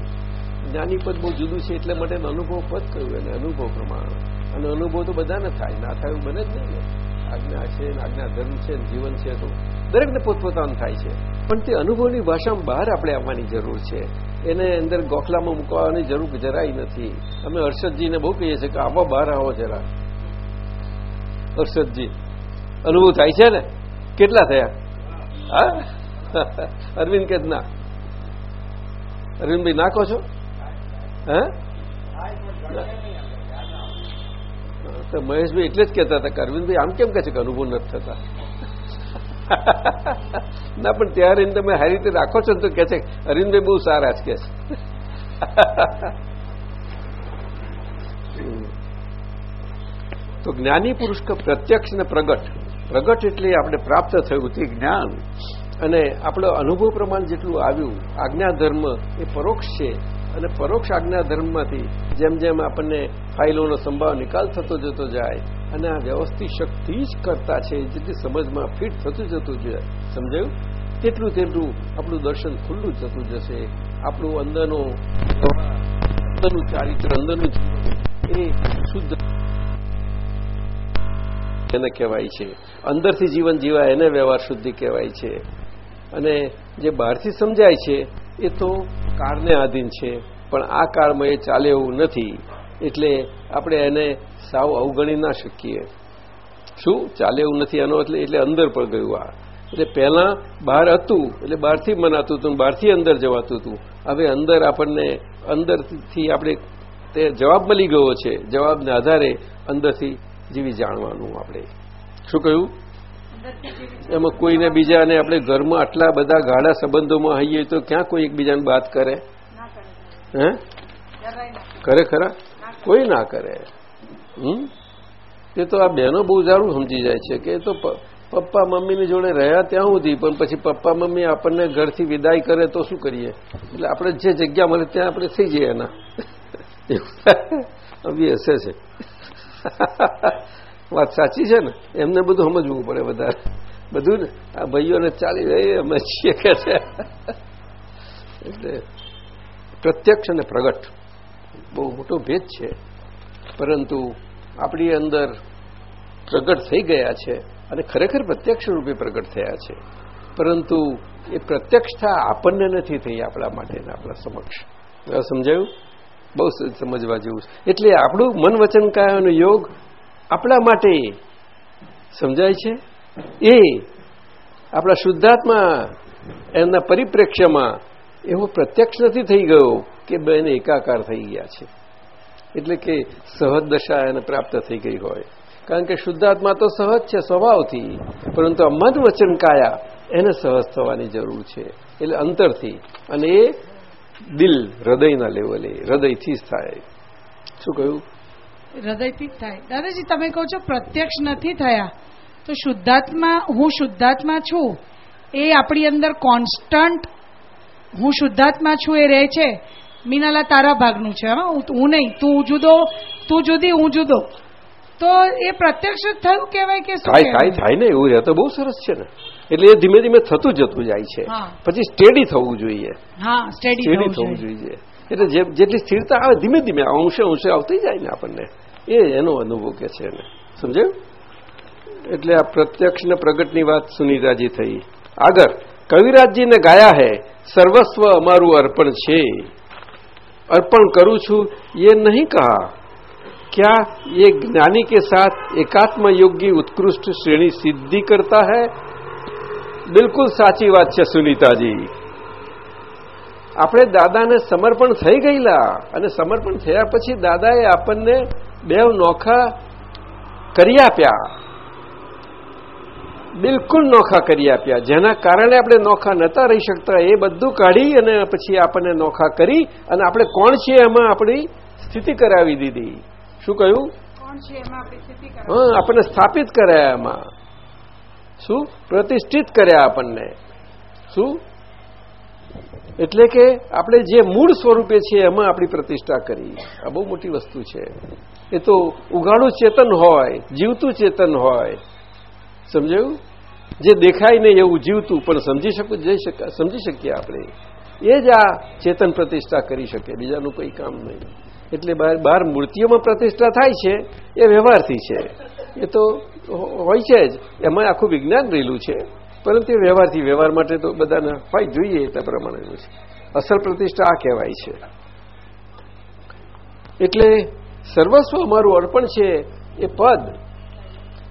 જ્ઞાની પદ બહુ જુદું છે એટલે માટે અનુભવ પદ કહ્યું એને, અનુભવ પ્રમાણે. અને અનુભવ તો બધાને થાય, ના થાય બને જ નહીં આજ્ઞા છે આજ્ઞા ધર્મ છે જીવન છે તો દરેકને પોતપોતાનું થાય છે. પણ તે અનુભવની ભાષામાં બહાર આપણે આવવાની જરૂર છે. એને અંદર ગોખલામાં મૂકવાની જરૂર જરાય નથી. અમે હર્ષદજીને બહુ કહીએ છીએ કે આવો બહાર આવો જરા. હર્ષદજી. અનુભવ થાય છે ને? કેટલા થયા? અરવિંદ કે ના? અરવિંદભાઈ નાખો છો? હે? મહેશભાઈ એટલે જ કહેતા હતા કે અરવિંદભાઈ આમ કેમ કહે છે કે અનુભવ નથી થતા? ના, પણ ત્યારે એને તમે સારી રીતે રાખો છો તો કે છે અરવિંદભાઈ બહુ સારા જ કે છે. તો જ્ઞાની પુરુષ પ્રત્યક્ષ ને પ્રગટ પ્રગટ એટલે આપણે પ્રાપ્ત થયું તે જ્ઞાન. અને આપણો અનુભવ પ્રમાણ જેટલું આવ્યું, આજ્ઞા ધર્મ એ પરોક્ષ છે. અને પરોક્ષ આજ્ઞા ધર્મમાંથી જેમ જેમ આપણને ફાઇલોનો સંભાવ નિકાલ થતો જતો જાય, અને આ વ્યવસ્થિત શક્તિ જ કરતા છે જેટલી સમજમાં ફિટ થતું જતું જાય. સમજાયું? તેટલું તેટલું આપણું દર્શન ખુલ્લું જતું જશે. આપણું અંદરનો અંદરનું ચારિત્ર, અંદરનું એ શુદ્ધ એને કહેવાય છે. અંદરથી જીવન જીવાય એને વ્યવહાર શુદ્ધિ કહેવાય છે. અને જે બહારથી સમજાય છે, એ તો કાળને આધીન છે, પણ આ કાળમાં એ ચાલે એવું નથી. એટલે આપણે એને સાવ અવગણી ના શકીએ. શું? ચાલે એવું નથી એનો એટલે એટલે અંદર પણ ગયું આ. એટલે પહેલાં બહાર હતું, એટલે બહારથી મનાતું હતું બહારથી અંદર જવાતું હતું. હવે અંદર આપણને, અંદરથી આપણે તે જવાબ મળી ગયો છે. જવાબને આધારે અંદરથી જીવી જાણવાનું આપણે. શું કહ્યું? એમાં કોઈને બીજાને આપણે ઘરમાં આટલા બધા ગાઢા સંબંધોમાં હઈએ તો ક્યાં કોઈ એકબીજાને વાત કરે? હે? કરે ખરા કોઈ ના કરે. હમ? એ તો આ બહેનો બહુ સારું સમજી જાય છે કે તો પપ્પા મમ્મીની જોડે રહ્યા ત્યાં સુધી, પણ પછી પપ્પા મમ્મી આપણને ઘરથી વિદાય કરે તો શું કરીએ? એટલે આપણે જે જગ્યા મળે ત્યાં આપણે થઈ જઈએ એના. *laughs* અભી હશે છે. વાત સાચી છે ને? એમને બધું સમજવું પડે વધારે. બધું ને? આ ભાઈઓને ચાલી રહી અમે છીએ કે છે? એટલે પ્રત્યક્ષ અને પ્રગટ બહુ મોટો ભેદ છે. પરંતુ આપણી અંદર પ્રગટ થઈ ગયા છે અને ખરેખર પ્રત્યક્ષ રૂપે પ્રગટ થયા છે. પરંતુ એ પ્રત્યક્ષતા આપણને નથી થઈ આપણા માટે આપણા સમક્ષ. સમજાયું? બહુ સમજવા જેવું એટલે આપણું મન વચન કાયાનો યોગ આપણા માટે સમજાય છે? એ આપણા શુદ્ધાત્મા એમના પરિપ્રેક્ષ્યમાં એવો પ્રત્યક્ષ નથી થઈ ગયો કે બેને એકાકાર થઈ ગયા છે. એટલે કે સહજ દશા એને પ્રાપ્ત થઈ ગઈ હોય. કારણ કે શુદ્ધાત્મા તો સહજ છે, સ્વભાવથી. પરંતુ આ વચન કાયા એને સહજ થવાની જરૂર છે. એટલે અંતરથી અને એ દિલ હૃદયના લેવલે, હૃદયથી જ થાય. શું કહ્યું?
હૃદયથી જ થાય. દાદાજી તમે કહો છો પ્રત્યક્ષ નથી થયા. તો શુદ્ધાત્મા હું શુદ્ધાત્મા છું એ આપણી અંદર કોન્સ્ટન્ટ હું શુદ્ધાત્મા છું એ રહે છે. મીનાલા તારા ભાગનું છે. હા હું નહીં તું જુદો તું જુદી હું જુદો. તો એ પ્રત્યક્ષ થયું કહેવાય કે
થાય થાય થાય ને એવું રહે. તો બહુ સરસ છે ને. એટલે એ ધીમે ધીમે થતું જતું જાય છે. પછી સ્ટેડી થવું જોઈએ.
હા સ્ટેડી
થવું જોઈએ. એટલે જે- જેટલી સ્થિરતા આવે ધીમે ધીમે અંશે અંશે આવતી જાય ને આપણને એ એનો અનુભવ કે છે એને સમજાયું એટલે આ પ્રત્યક્ષ ને પ્રગટની વાત સુનીતાજી થઈ આગળ કવિરાજજીને ગાયા હે સર્વસ્વ અમારું અર્પણ છે અર્પણ કરું છું ये नहीं कहा क्या ये ज्ञानी के साथ एकात्म योगी उत्कृष्ट श्रेणी सिद्धि करता है બિલકુલ સાચી વાત છે સુનીતાજી આપણે દાદાને સમર્પણ થઈ ગયેલા અને સમર્પણ થયા પછી દાદાએ આપણને બે નોખા કરી આપ્યા. બિલકુલ નોખા કરી આપ્યા. જેના કારણે આપણે નોખા નતા રહી શકતા એ બધું કાઢી અને પછી આપણને નોખા કરી અને આપણે કોણ છીએ એમાં આપણી સ્થિતિ કરાવી દીધી. શું કહ્યું? હા આપણને સ્થાપિત કર્યા એમાં. શું? પ્રતિષ્ઠિત કર્યા આપણને. શું? એટલે કે આપણે જે મૂળ સ્વરૂપે છે એમાં આપણી પ્રતિષ્ઠા કરી. આ બહુ મોટી વસ્તુ છે. એ તો ઉગાડું ચેતન હોય, જીવતું ચેતન હોય. સમજાયું? જે દેખાય નહીં એવું જીવતું, પણ સમજી શકું, જઈ શક, સમજી શકીએ આપણે. એ જ આ ચેતન પ્રતિષ્ઠા કરી શકે, બીજાનું કોઈ કામ નહીં. એટલે બહાર મૂર્તિઓમાં પ્રતિષ્ઠા થાય છે, એ વ્યવહારથી છે. એ તો હોય છે જ. એમાં આખું વિજ્ઞાન રહેલું છે. પરંતુ વ્યવહારથી, વ્યવહાર માટે તો બધાને હોય જોઈએ પ્રમાણેનું છે. અસલ પ્રતિષ્ઠા આ કહેવાય છે. એટલે સર્વસ્વ અમારું અર્પણ છે એ પદ.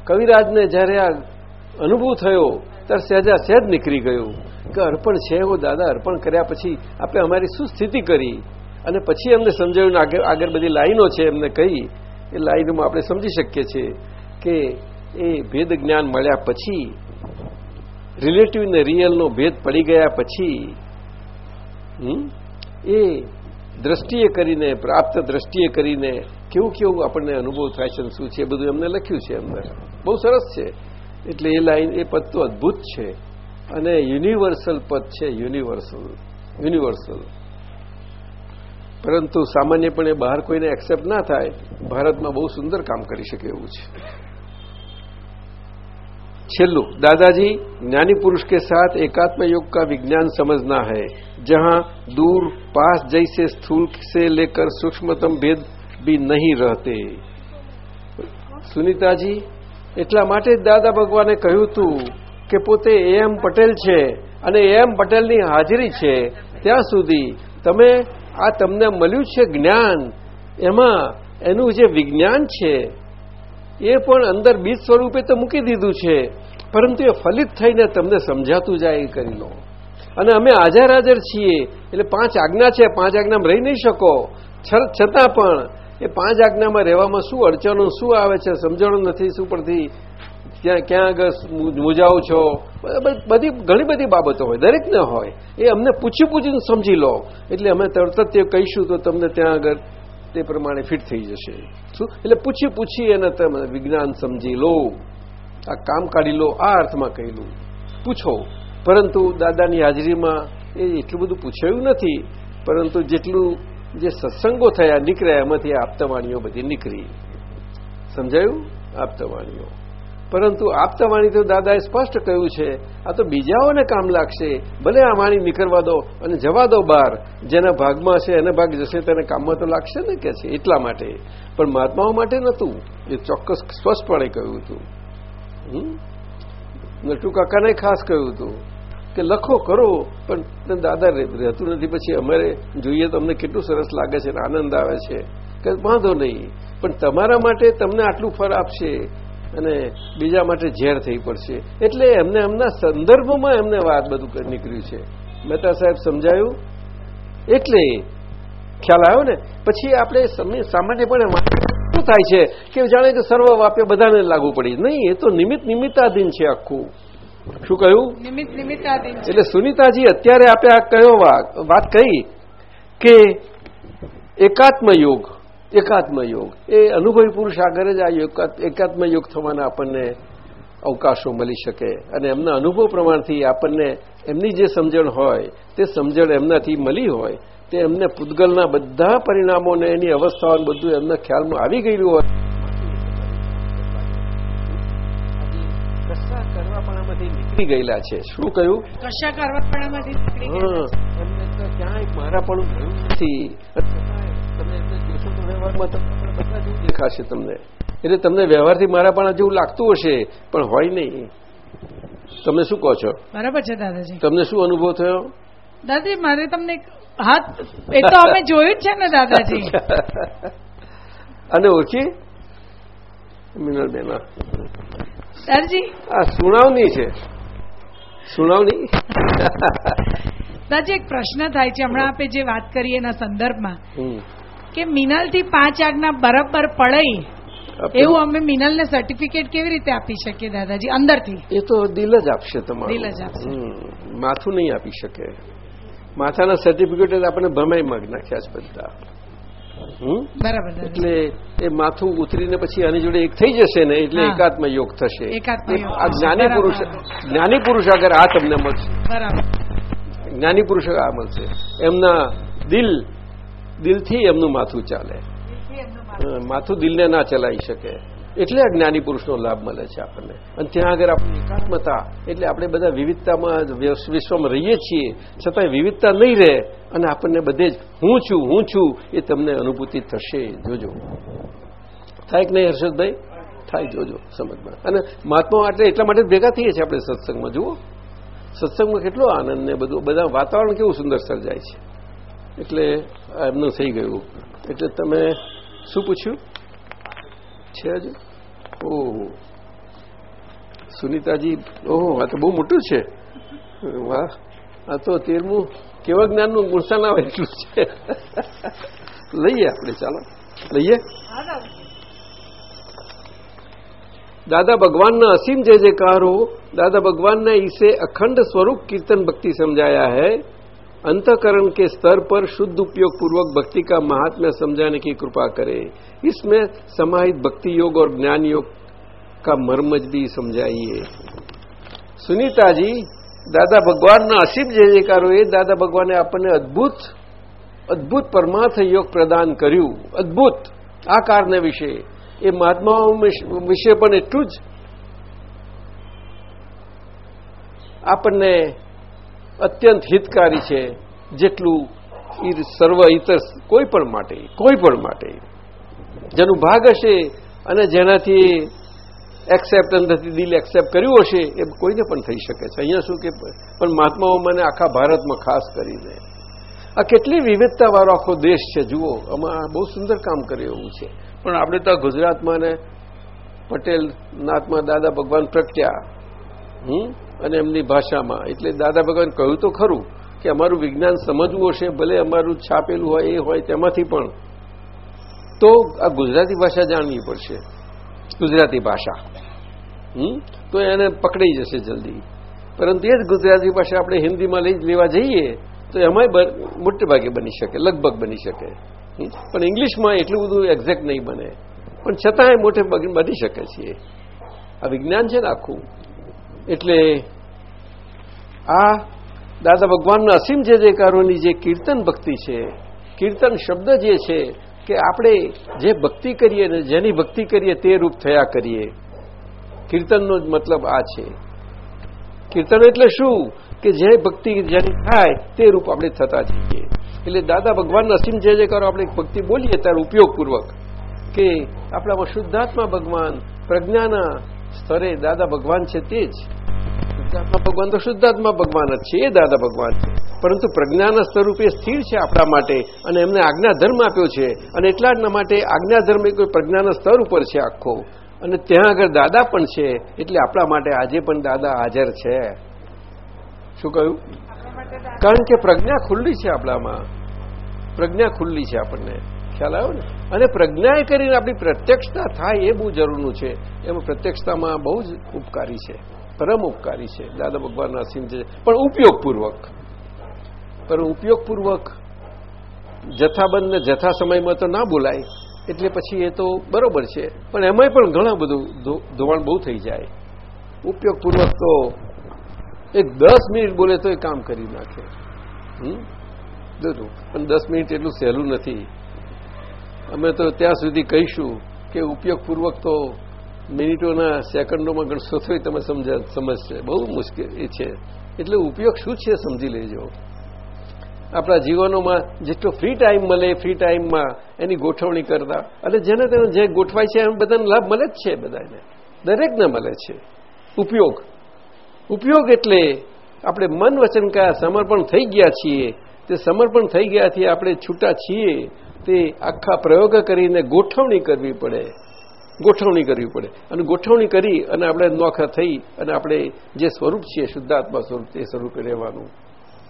કવિરાજને જ્યારે આ અનુભવ થયો, ત્યારે સહેજા સહેજ નીકળી ગયું કે અર્પણ છે એવો દાદા, અર્પણ કર્યા પછી આપણે અમારી શું સ્થિતિ કરી? અને પછી એમને સમજાવ્યું આગળ આગળ બધી લાઈનો છે એમને કહી. એ લાઈનોમાં આપણે સમજી શકીએ છીએ કે એ ભેદ જ્ઞાન મળ્યા પછી રિલેટિવ ને રિયલનો ભેદ પડી ગયા પછી એ દ્રષ્ટિએ કરીને, પ્રાપ્ત દ્રષ્ટિએ કરીને કેવું કેવું આપણને અનુભવ થાય છે શું છે બધું એમને લખ્યું છે અંદર. બહુ સરસ છે. એટલે એ લાઈન, એ પદ તો અદભુત છે. અને યુનિવર્સલ પદ છે, યુનિવર્સલ યુનિવર્સલ. પરંતુ સામાન્યપણે બહાર કોઈને એક્સેપ્ટ ના થાય, ભારતમાં બહુ સુંદર કામ કરી શકે એવું છે. छेल्लू दादाजी ज्ञानी पुरुष के साथ एकात्म योग का विज्ञान समझना है जहां दूर पास जैसे स्थूल से लेकर सूक्ष्मतम भेद भी नहीं रहते સુનીતાજી એટલા માટે જ દાદા ભગવાને કહ્યું હતું કે પોતે એમ પટેલ છે અને એમ પટેલની હાજરી છે ત્યાં સુધી તમે આ તમને મળ્યું છે જ્ઞાન એમાં એનું જે વિજ્ઞાન છે એ પણ અંદર બીજ સ્વરૂપે તો મૂકી દીધું છે. પરંતુ એ ફલિત થઈને તમને સમજાતું જાય એ કરી લો. અને અમે હાજર હાજર છીએ. એટલે પાંચ આજ્ઞા છે, પાંચ આજ્ઞામાં રહી નહીં શકો. છતાં પણ એ પાંચ આજ્ઞામાં રહેવામાં શું અડચણો, શું આવે છે સમજણો નથી, શું પડતી ક્યાં ક્યાં આગળ મૂજાઓ છો? બધી, ઘણી બધી બાબતો હોય. દરેકને હોય. એ અમને પૂછી પૂછીને સમજી લો. એટલે અમે તરત જ તે કહીશું તો તમને ત્યાં આગળ તે પ્રમાણે ફિટ થઈ જશે. શું? એટલે પૂછી પૂછી એને તમે વિજ્ઞાન સમજી લો. આ કામ કાઢી લો, આ અર્થમાં કહેલું પૂછો. પરંતુ દાદાની હાજરીમાં એ એટલું બધું પૂછાયું નથી, પરંતુ જેટલું જે સત્સંગો થયા, નીકળ્યા, એમાંથી આપતાવાણીઓ બધી નીકળી. સમજાયું? આપતાવાણીઓ. પરંતુ આપતા વાણી તો દાદાએ સ્પષ્ટ કહ્યું છે, આ તો બીજાઓને કામ લાગશે. ભલે આ વાણી નીકળવા દો અને જવા દો બહાર, જેના ભાગમાં છે, એના ભાગ જશે, તેને કામમાં તો લાગશે ને કે છે, એટલા માટે. પણ મહાત્માઓ માટે નહોતું. એ ચોક્કસ સ્પષ્ટપણે કહ્યું હતું? નટુ કાકાને ખાસ કહ્યું હતું કે લખો, કરો, પણ દાદા રહે- રહેતું નથી. પછી અમારે જોઈએ તો અમને કેટલું સરસ લાગે છે આનંદ આવે છે. કે વાંધો નહીં. પણ તમારા માટે તમને આટલું ફળ આપશે. અને બીજા માટે ઝેર થઈ પડશે. એટલે એમને એમના સંદર્ભમાં એમને વાત બધું નીકળ્યું છે. મહેતા સાહેબ સમજાયું? એટલે ખ્યાલ આવ્યો ને? પછી આપણે સમ- સામાન્યપણે શું થાય છે કે જાણે કે સર્વ વાપ્ય બધાને લાગુ પડી. નહીં એ તો નિમિત્ત નિમિત્તાધીન છે આખું. શું કહ્યું?
નિમિત્ત નિમિત્તાધીન
એટલે સુનિતાજી અત્યારે આપે આ કયો વાત કહી કે એકાત્મ યોગ એકાત્મ યોગ. એ અનુભવી પુરુષ આગળ જ આ એકાત્મ યોગ થવાના આપણને અવકાશો મળી શકે. અને એમના અનુભવ પ્રમાણથી આપણને એમની જે સમજણ હોય તે સમજણ એમનાથી મળી હોય તે એમને પૂતગલના બધા પરિણામોને એની અવસ્થાઓ બધું એમના ખ્યાલમાં આવી ગયેલું હોય. નીકળી ગયેલા છે. શું કહ્યું?
કશા કરવાપણામાંથી નીકળી ગયા.
એમને ક્યાંય મારા પણ નથી. તમે એમને વ્યવહારમાં તમને બધા જેવું દેખાશે તમને. એટલે તમને વ્યવહારથી મારા પણ જેવું લાગતું હશે પણ હોય નહીં. તમે શું કહો છો?
બરાબર છે દાદાજી.
તમને શું અનુભવ થયો?
દાદાજી મારે તમને હાથ એ તો અમે જોયું જ છે ને દાદાજી. *laughs*
અને ઓળખી મિનલબેના
દાદાજી.
આ સુનાવણી છે. સુનાવણી? *laughs*
દાદાજી એક પ્રશ્ન થાય છે. હમણાં આપે જે વાત કરીએ એના સંદર્ભમાં. કે મિનલથી પાંચ આજ્ઞા બરાબર પડાઈ એવું અમે મિનલને સર્ટિફિકેટ કેવી રીતે આપી શકીએ દાદાજી? અંદરથી.
એ તો દિલ જ આપશે તમારું.
દિલ જ આપશે.
માથું નહીં આપી શકે. માથાના સર્ટિફિકેટ આપણે ભમાઈ માગ નાખ્યા છે બધા.
બરાબર
એટલે એ માથું ઉતરીને પછી આની જોડે એક થઈ જશે ને એટલે એકાત્મ યોગ થશે. આ. જ્ઞાની પુરુષ જ્ઞાની પુરુષ આગળ આ તમને મળશે.
બરાબર.
જ્ઞાની પુરુષ આ મળશે. એમના દિલ દિલથી એમનું માથું ચાલે. માથું દિલને ના ચલાવી શકે. એટલે આ જ્ઞાની પુરુષનો લાભ મળે છે આપણને. અને ત્યાં આગળ આપણી એકાત્મતા એટલે આપણે બધા વિવિધતામાં વિશ્વમાં રહીએ છીએ. છતાંય વિવિધતા નહીં રહે અને આપણને બધે જ હું છું હું છું એ તમને અનુભૂતિ થશે. જોજો. થાય કે નહીં હર્ષદભાઈ? થાય જોજો સમજમાં. અને મહાત્મા એટલે એટલા માટે જ ભેગા થઈએ છીએ આપણે સત્સંગમાં. જુઓ. સત્સંગમાં કેટલો આનંદ ને બધું. બધા વાતાવરણ કેવું સુંદર સર્જાય છે. એટલે એમનું થઈ ગયું. એટલે તમે શું પૂછ્યું? છે જ ઓહો. સુનિતાજી, ઓહો, આ તો બહુ મોટું છે. વાહ. આ તો તેરમું, કેવા જ્ઞાનનું ગુણસાન આવે એટલું છે? લઈએ આપણે, ચાલો. લઈએ. દાદા ભગવાનના અસીમ જે જે કારો દાદા ભગવાનના ઈસે અખંડ સ્વરૂપ કીર્તન ભક્તિ સમજાયા હૈ. अंतकरण के स्तर पर शुद्ध उपयोग पूर्वक भक्ति का महात्म्य समझाने की कृपा करे इसमें समाहित भक्ति योग और ज्ञान योग का मर्म भी समझाइए સુનીતાજી દાદા ભગવાનના અસીમ જય જયકારોએ દાદા ભગવાને આપણને અદભુત અદભુત પરમાર્થ યોગ પ્રદાન કર્યું અદભુત આ કારને વિશે એ મહાત્માઓ વિશે પણ એટલું જ આપણને અત્યંત હિતકારી છે જેટલું સર્વ ઇતર કોઈ પણ માટે, કોઈ પણ માટે. જેનું ભાગ હશે અને જેનાથી એક્સેપ્ટ અંદરથી દિલ એક્સેપ્ટ કર્યું હશે, એ કોઈને પણ થઈ શકે છે. અહીંયા શું કે, પણ મહાત્માઓ મને આખા ભારતમાં ખાસ કરીને. આ કેટલી વિવિધતાવાળો આખો દેશ છે, જુઓ. આમાં બહુ સુંદર કામ કર્યું એવું છે. પણ આપણે તો ગુજરાતમાં ને પટેલ, નાથમાં દાદા ભગવાન પ્રગટ્યા. હમ? અને એમની ભાષામાં. એટલે દાદા ભગવાન કહ્યું તો ખરું કે અમારું વિજ્ઞાન સમજવું હશે, ભલે અમારું છાપેલું હોય, એ હોય તેમાંથી પણ. તો આ ગુજરાતી ભાષા જાણવી પડશે. ગુજરાતી ભાષા. તો એને પકડાઈ જશે જલ્દી. પરંતુ એ જ ગુજરાતી ભાષા આપણે હિન્દીમાં લઈ લેવા જઈએ, તો એમાંય મોટે ભાગે બની શકે, લગભગ બની શકે. પણ ઇંગ્લિશમાં એટલું બધું એક્ઝેક્ટ નહીં બને. પણ છતાંય મોટે બની શકે છે. આ વિજ્ઞાન છે ને આખું. એટલે આ દાદા ભગવાનના અસીમ જે જયકારોની જે કીર્તન ભક્તિ છે, કીર્તન શબ્દ જે છે કે આપણે જે ભક્તિ કરીએ ને જેની ભક્તિ કરીએ તે રૂપ થયા કરીએ. કીર્તનનો જ મતલબ આ છે. કીર્તન એટલે શું? કે જે ભક્તિ જેની થાય તે રૂપ આપણે થતા જઈએ. એટલે દાદા ભગવાનના અસીમ જે જે આપણે ભક્તિ બોલીએ ત્યારે ઉપયોગપૂર્વક કે આપણામાં શુદ્ધાત્મા ભગવાન, પ્રજ્ઞાના સ્તરે દાદા ભગવાન છે તે જ. શુદ્ધાત્મા ભગવાન તો શુદ્ધાત્મા ભગવાન જ છે એ દાદા ભગવાન છે. પરંતુ પ્રજ્ઞાના સ્વરૂપે સ્થિર છે આપણા માટે અને એમને આજ્ઞા ધર્મ આપ્યો છે અને એટલા જ માટે આજ્ઞાધર્મ એ કોઈ પ્રજ્ઞાના સ્તર ઉપર છે આખો. અને ત્યાં આગળ દાદા પણ છે એટલે આપણા માટે આજે પણ દાદા હાજર છે. શું કહ્યું? કારણ કે પ્રજ્ઞા ખુલ્લી છે આપણામાં. પ્રજ્ઞા ખુલ્લી છે આપણને. ખ્યાલ આવ્યો ને? અને પ્રજ્ઞાએ કરીને આપણી પ્રત્યક્ષતા થાય એ બહુ જરૂરનું છે. એમાં પ્રત્યક્ષતામાં બહુ જ ઉપકારી છે. પરમ ઉપકારી છે. દાદા ભગવાનના છે પણ ઉપયોગપૂર્વક. પણ ઉપયોગપૂર્વક જથ્થાબંધ ને જથ્થા સમયમાં તો ના બોલાય. એટલે પછી એ તો બરોબર છે. પણ એમાંય પણ ઘણા બધું ધોવાણ બહુ થઈ જાય. ઉપયોગપૂર્વક તો એક દસ મિનિટ બોલે તો એ કામ કરી નાખે. હમ? પણ દસ મિનિટ એટલું સહેલું નથી. અમે તો ત્યાં સુધી કહીશું કે ઉપયોગપૂર્વક તો મિનિટોના સેકન્ડોમાં ગણશો તોય તમે સમજ સમજશે. બહુ મુશ્કેલ એ છે. એટલે ઉપયોગ શું છે સમજી લેજો. આપણા જીવનોમાં જેટલો ફ્રી ટાઈમ મળે ફ્રી ટાઈમમાં એની ગોઠવણી કરતા, અને જેને તેને જે ગોઠવાય છે એમ બધાને લાભ મળે જ છે બધાને. દરેકને મળે છે. ઉપયોગ. ઉપયોગ એટલે આપણે મન વચન કયા સમર્પણ થઈ ગયા છીએ. તે સમર્પણ થઈ ગયાથી આપણે છૂટા છીએ. તે આખા પ્રયોગ કરીને ગોઠવણી કરવી પડે. ગોઠવણી કરવી પડે. અને ગોઠવણી કરી અને આપણે નોખા થઈ અને આપણે જે સ્વરૂપ છીએ શુદ્ધાત્મા સ્વરૂપ, તે સ્વરૂપે રહેવાનું.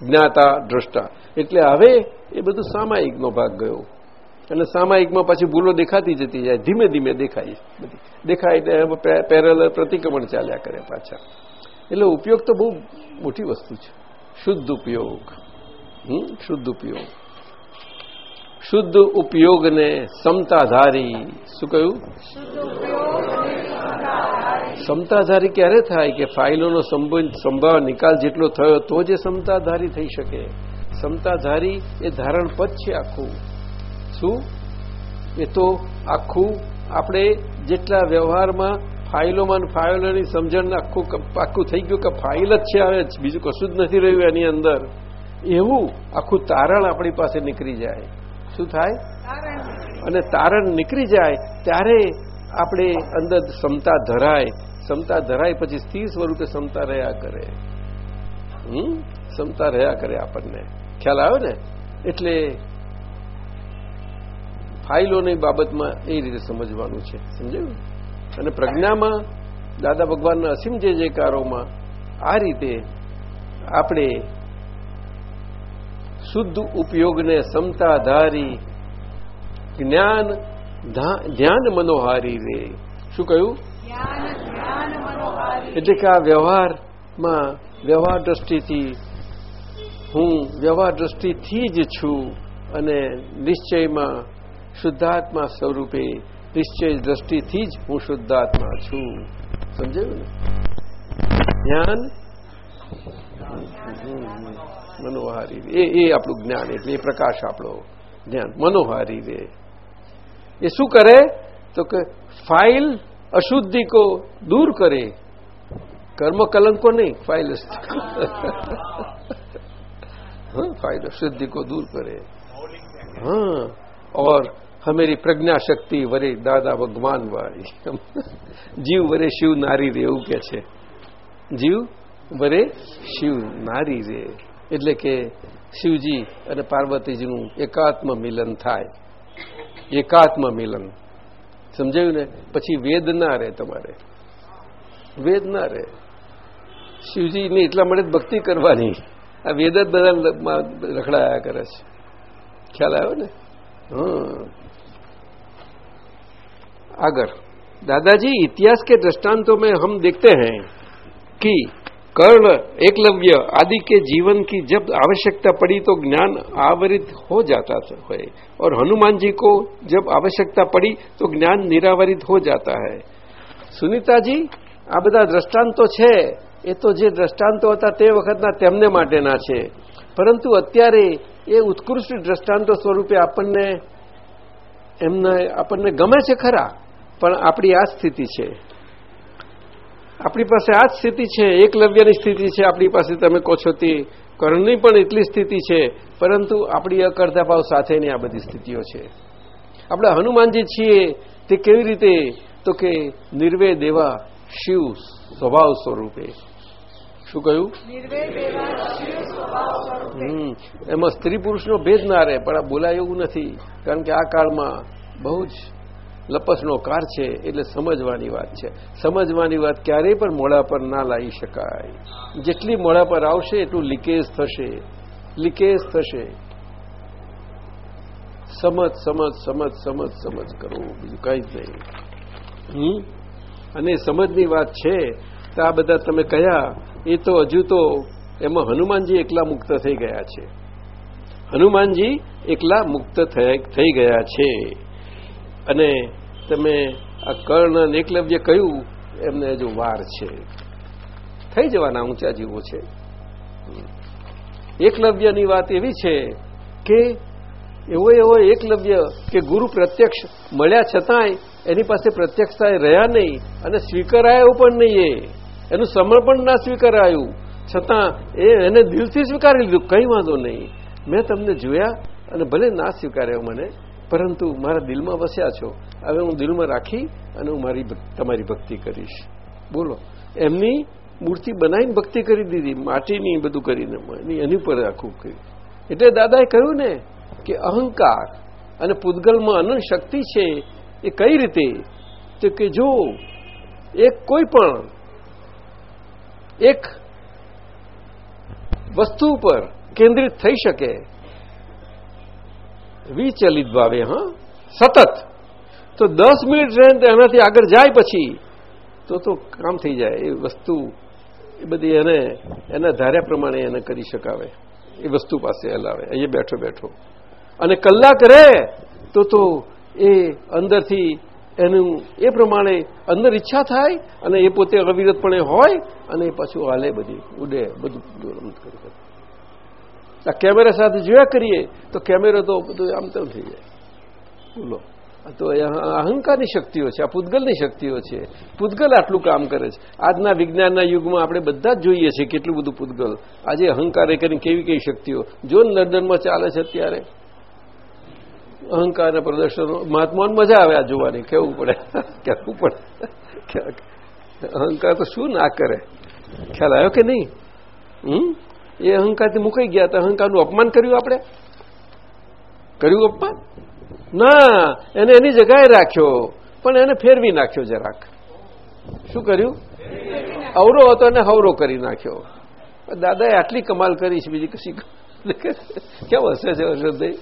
જ્ઞાતા, દ્રષ્ટા. એટલે હવે એ બધું સામાયિકનો ભાગ ગયો. અને સામાયિકમાં પાછી ભૂલો દેખાતી જતી જાય. ધીમે ધીમે દેખાય બધી. દેખાય એટલે પેરેલ પ્રતિક્રમણ ચાલ્યા કરે પાછા. એટલે ઉપયોગ તો બહુ મોટી વસ્તુ છે. શુદ્ધ ઉપયોગ. શુદ્ધ ઉપયોગ. શુદ્ધ ઉપયોગને સમતાધારી. શું કહ્યું? સમતાધારી. ક્યારે થાય કે ફાઇલોનો સંભાવ નિકાલ જેટલો થયો તો જ સમતાધારી થઈ શકે? સમતાધારી એ ધારણ પદ છે આખું. શું? એ તો આખું આપણે જેટલા વ્યવહારમાં ફાઇલોમાં ફાઇલોની સમજણ આખું આખું થઈ ગયું કે ફાઇલ જ છે આવે બીજું કશું જ નથી રહ્યું એની અંદર. એવું આખું તારણ આપણી પાસે નીકળી જાય. શું થાય? અને તારણ નીકળી જાય ત્યારે આપણે અંદર ક્ષમતા ધરાય. ક્ષમતા ધરાય પછી સ્થિર સ્વરૂપે ક્ષમતા રહ્યા કરે. હમ? ક્ષમતા રહ્યા કરે આપણને. ખ્યાલ આવ્યો ને? એટલે ફાઇલોની બાબતમાં એ રીતે સમજવાનું છે. સમજાયું? અને પ્રજ્ઞામાં દાદા ભગવાનના અસીમ જે જયકારોમાં આ રીતે આપણે શુદ્ધ ઉપયોગને ક્ષમતાધારી જ્ઞાન ધ્યાન મનોહારી રે. શું કહ્યું? એટલે કે આ વ્યવહારમાં વ્યવહાર દ્રષ્ટિથી હું વ્યવહાર દ્રષ્ટિથી જ છું અને નિશ્ચયમાં શુદ્ધાત્મા સ્વરૂપે નિશ્ચય દ્રષ્ટિથી જ હું શુદ્ધાત્મા છું. સમજાયું ને? જ્ઞાન મનોહારી રે એ આપણું જ્ઞાન, એટલે એ પ્રકાશ આપણો જ્ઞાન. મનોહારી રે. એ શું કરે? તો કે ફાઇલ અશુદ્ધિ કો દૂર કરે. કર્મ કલંકો નહીં, ફાઇલ *laughs* ફાઇલ અશુદ્ધિ કો દૂર કરે. हाँ और हमेरी प्रज्ञा शक्ति वरे दादा भगवान वाली जीव वरे शिव नारी रे એવું કે છે. જીવ વરે શિવ નારી રે. એટલે કે શિવજી અને પાર્વતીજીનું એકાત્મ મિલન થાય એકાત્મ મિલન સમજાયું ને પછી વેદ ના રહે તમારે વેદ ના રહે શિવજીની એટલા માટે જ ભક્તિ કરવાની આ વેદ જ બધા રખડાયા કરે છે ખ્યાલ આવ્યો ને હં आगर दादाजी इतिहास के दृष्टांतों में हम देखते हैं कि कर्ण एकलव्य आदि के जीवन की जब आवश्यकता पड़ी तो ज्ञान आवरित हो जाता है और हनुमान जी को जब आवश्यकता पड़ी तो ज्ञान निरावरित हो जाता है સુનીતાજી આ બધા દ્રષ્ટાંતો છે એ તો જે દ્રષ્ટાંતો હતા તે વખતના તેમને માટેના છે પરંતુ અત્યારે એ ઉત્કૃષ્ટ દ્રષ્ટાંતો સ્વરૂપે આપણને એમને આપણને ગમે છે ખરા પણ આપણી આ સ્થિતિ છે આપણી પાસે આ જ સ્થિતિ છે એકલવ્યની સ્થિતિ છે આપણી પાસે તમે કહો છો તે કર્ણની પણ એટલી સ્થિતિ છે પરંતુ આપણી અકર્તાભાવ સાથેની આ બધી સ્થિતિઓ છે. આપણે હનુમાનજી છીએ તે કેવી રીતે? તો કે નિર્વે દેવા શિવ સ્વભાવ સ્વરૂપે. શું કહ્યું? હમ એમાં સ્ત્રી પુરુષનો ભેદ ના રહે પણ આ બોલાય એવું નથી કારણ કે આ કાળમાં બહુ જ લપસનો કાર છે એટલે સમજવાની વાત છે. સમજવાની વાત ક્યારેય પણ મોડા પર ના લાવી શકાય. જેટલી મોડા પર આવશે એટલું લીકેજ થશે. લીકેજ થશે. સમજ સમજ સમજ સમજ સમજ કરવું. બીજું કંઈ જ નહીં. અને સમજની વાત છે તો આ બધા તમે કયા? એ તો હજુ તો એમાં હનુમાનજી એકલા મુક્ત થઈ ગયા છે. હનુમાનજી એકલા મુક્ત થઈ ગયા છે. અને તમે આ કર્ણ એકલવ્ય કહ્યું એમને હજુ વાર છે. થઈ જવાના ઊંચા જીવો છે. એકલવ્યની વાત એવી છે કે એવો એવો એકલવ્ય કે ગુરુ પ્રત્યક્ષ મળ્યા છતાંય એની પાસે પ્રત્યક્ષતા રહ્યા નહીં અને સ્વીકારાયું પણ નહીં એ. એનું સમર્પણ ના સ્વીકારાયું. છતાં એ એને દિલથી સ્વીકારી લીધું. કંઈ વાંધો નહીં. મેં તમને જોયા અને ભલે ના સ્વીકાર્યો મને પરંતુ મારા દિલમાં વસ્યા છો. હવે હું દિલમાં રાખી અને હું મારી તમારી ભક્તિ કરીશ. બોલો. એમની મૂર્તિ બનાવીને ભક્તિ કરી દીધી, માટીની બધું કરીને એની ઉપર આખું કર્યું. એટલે દાદાએ કહ્યું ને કે અહંકાર અને પૂતગલમાં અનંત શક્તિ છે એ કઈ રીતે? તો કે જો એક કોઈ પણ એક વસ્તુ ઉપર કેન્દ્રિત થઈ શકે વિચલિત ભાવે, હા? સતત. તો દસ મિનિટ રહે એનાથી આગળ જાય પછી, તો તો કામ થઈ જાય. એ વસ્તુ, એ બધી એને, એના ધાર્યા પ્રમાણે એને કરી શકાવે. એ વસ્તુ પાસે હલાવે. અહીંયા બેઠો બેઠો. અને કલાક રહે, તો તો એ અંદરથી એનું, એ પ્રમાણે અંદર ઈચ્છા થાય અને એ પોતે અવિરતપણે હોય અને એ પાછું હાલે બધી, ઉડે, બધું રમત કરી આ કેમેરા સાથે જોયા કરીએ, તો કેમેરો તો બધું આમ તેમ થઈ જાય. બોલો. તો અહંકારની શક્તિઓ છે, આ પૂતગલની શક્તિઓ છે. પૂતગલ આટલું કામ કરે છે. આજના વિજ્ઞાનના યુગમાં આપણે બધા જ જોઈએ છીએ કેટલું બધું પૂતગલ. આજે અહંકાર કરીને કેવી કેવી શક્તિઓ. જો લંડનમાં ચાલે છે અત્યારે, અહંકારના પ્રદર્શનો મહાત્માને મજા આવે આ જોવાની, કેવું પડે? *laughs* કેવું પડે? *laughs* અહંકાર તો શું ના કરે? ખ્યાલ આવ્યો કે નહીં? હમ? એ અહંકારથી મુકાઈ ગયા તો અહંકારનું અપમાન કર્યું આપણે? કર્યું અપમાન? ના, એને એની જગાએ રાખ્યો, પણ એને ફેરવી નાખ્યો જરાક. શું કર્યું? અવરો હતો એને હવરો કરી નાખ્યો. દાદાએ આટલી કમાલ કરી છે, બીજી કશી કેમ હશે છે હર્ષદભાઈ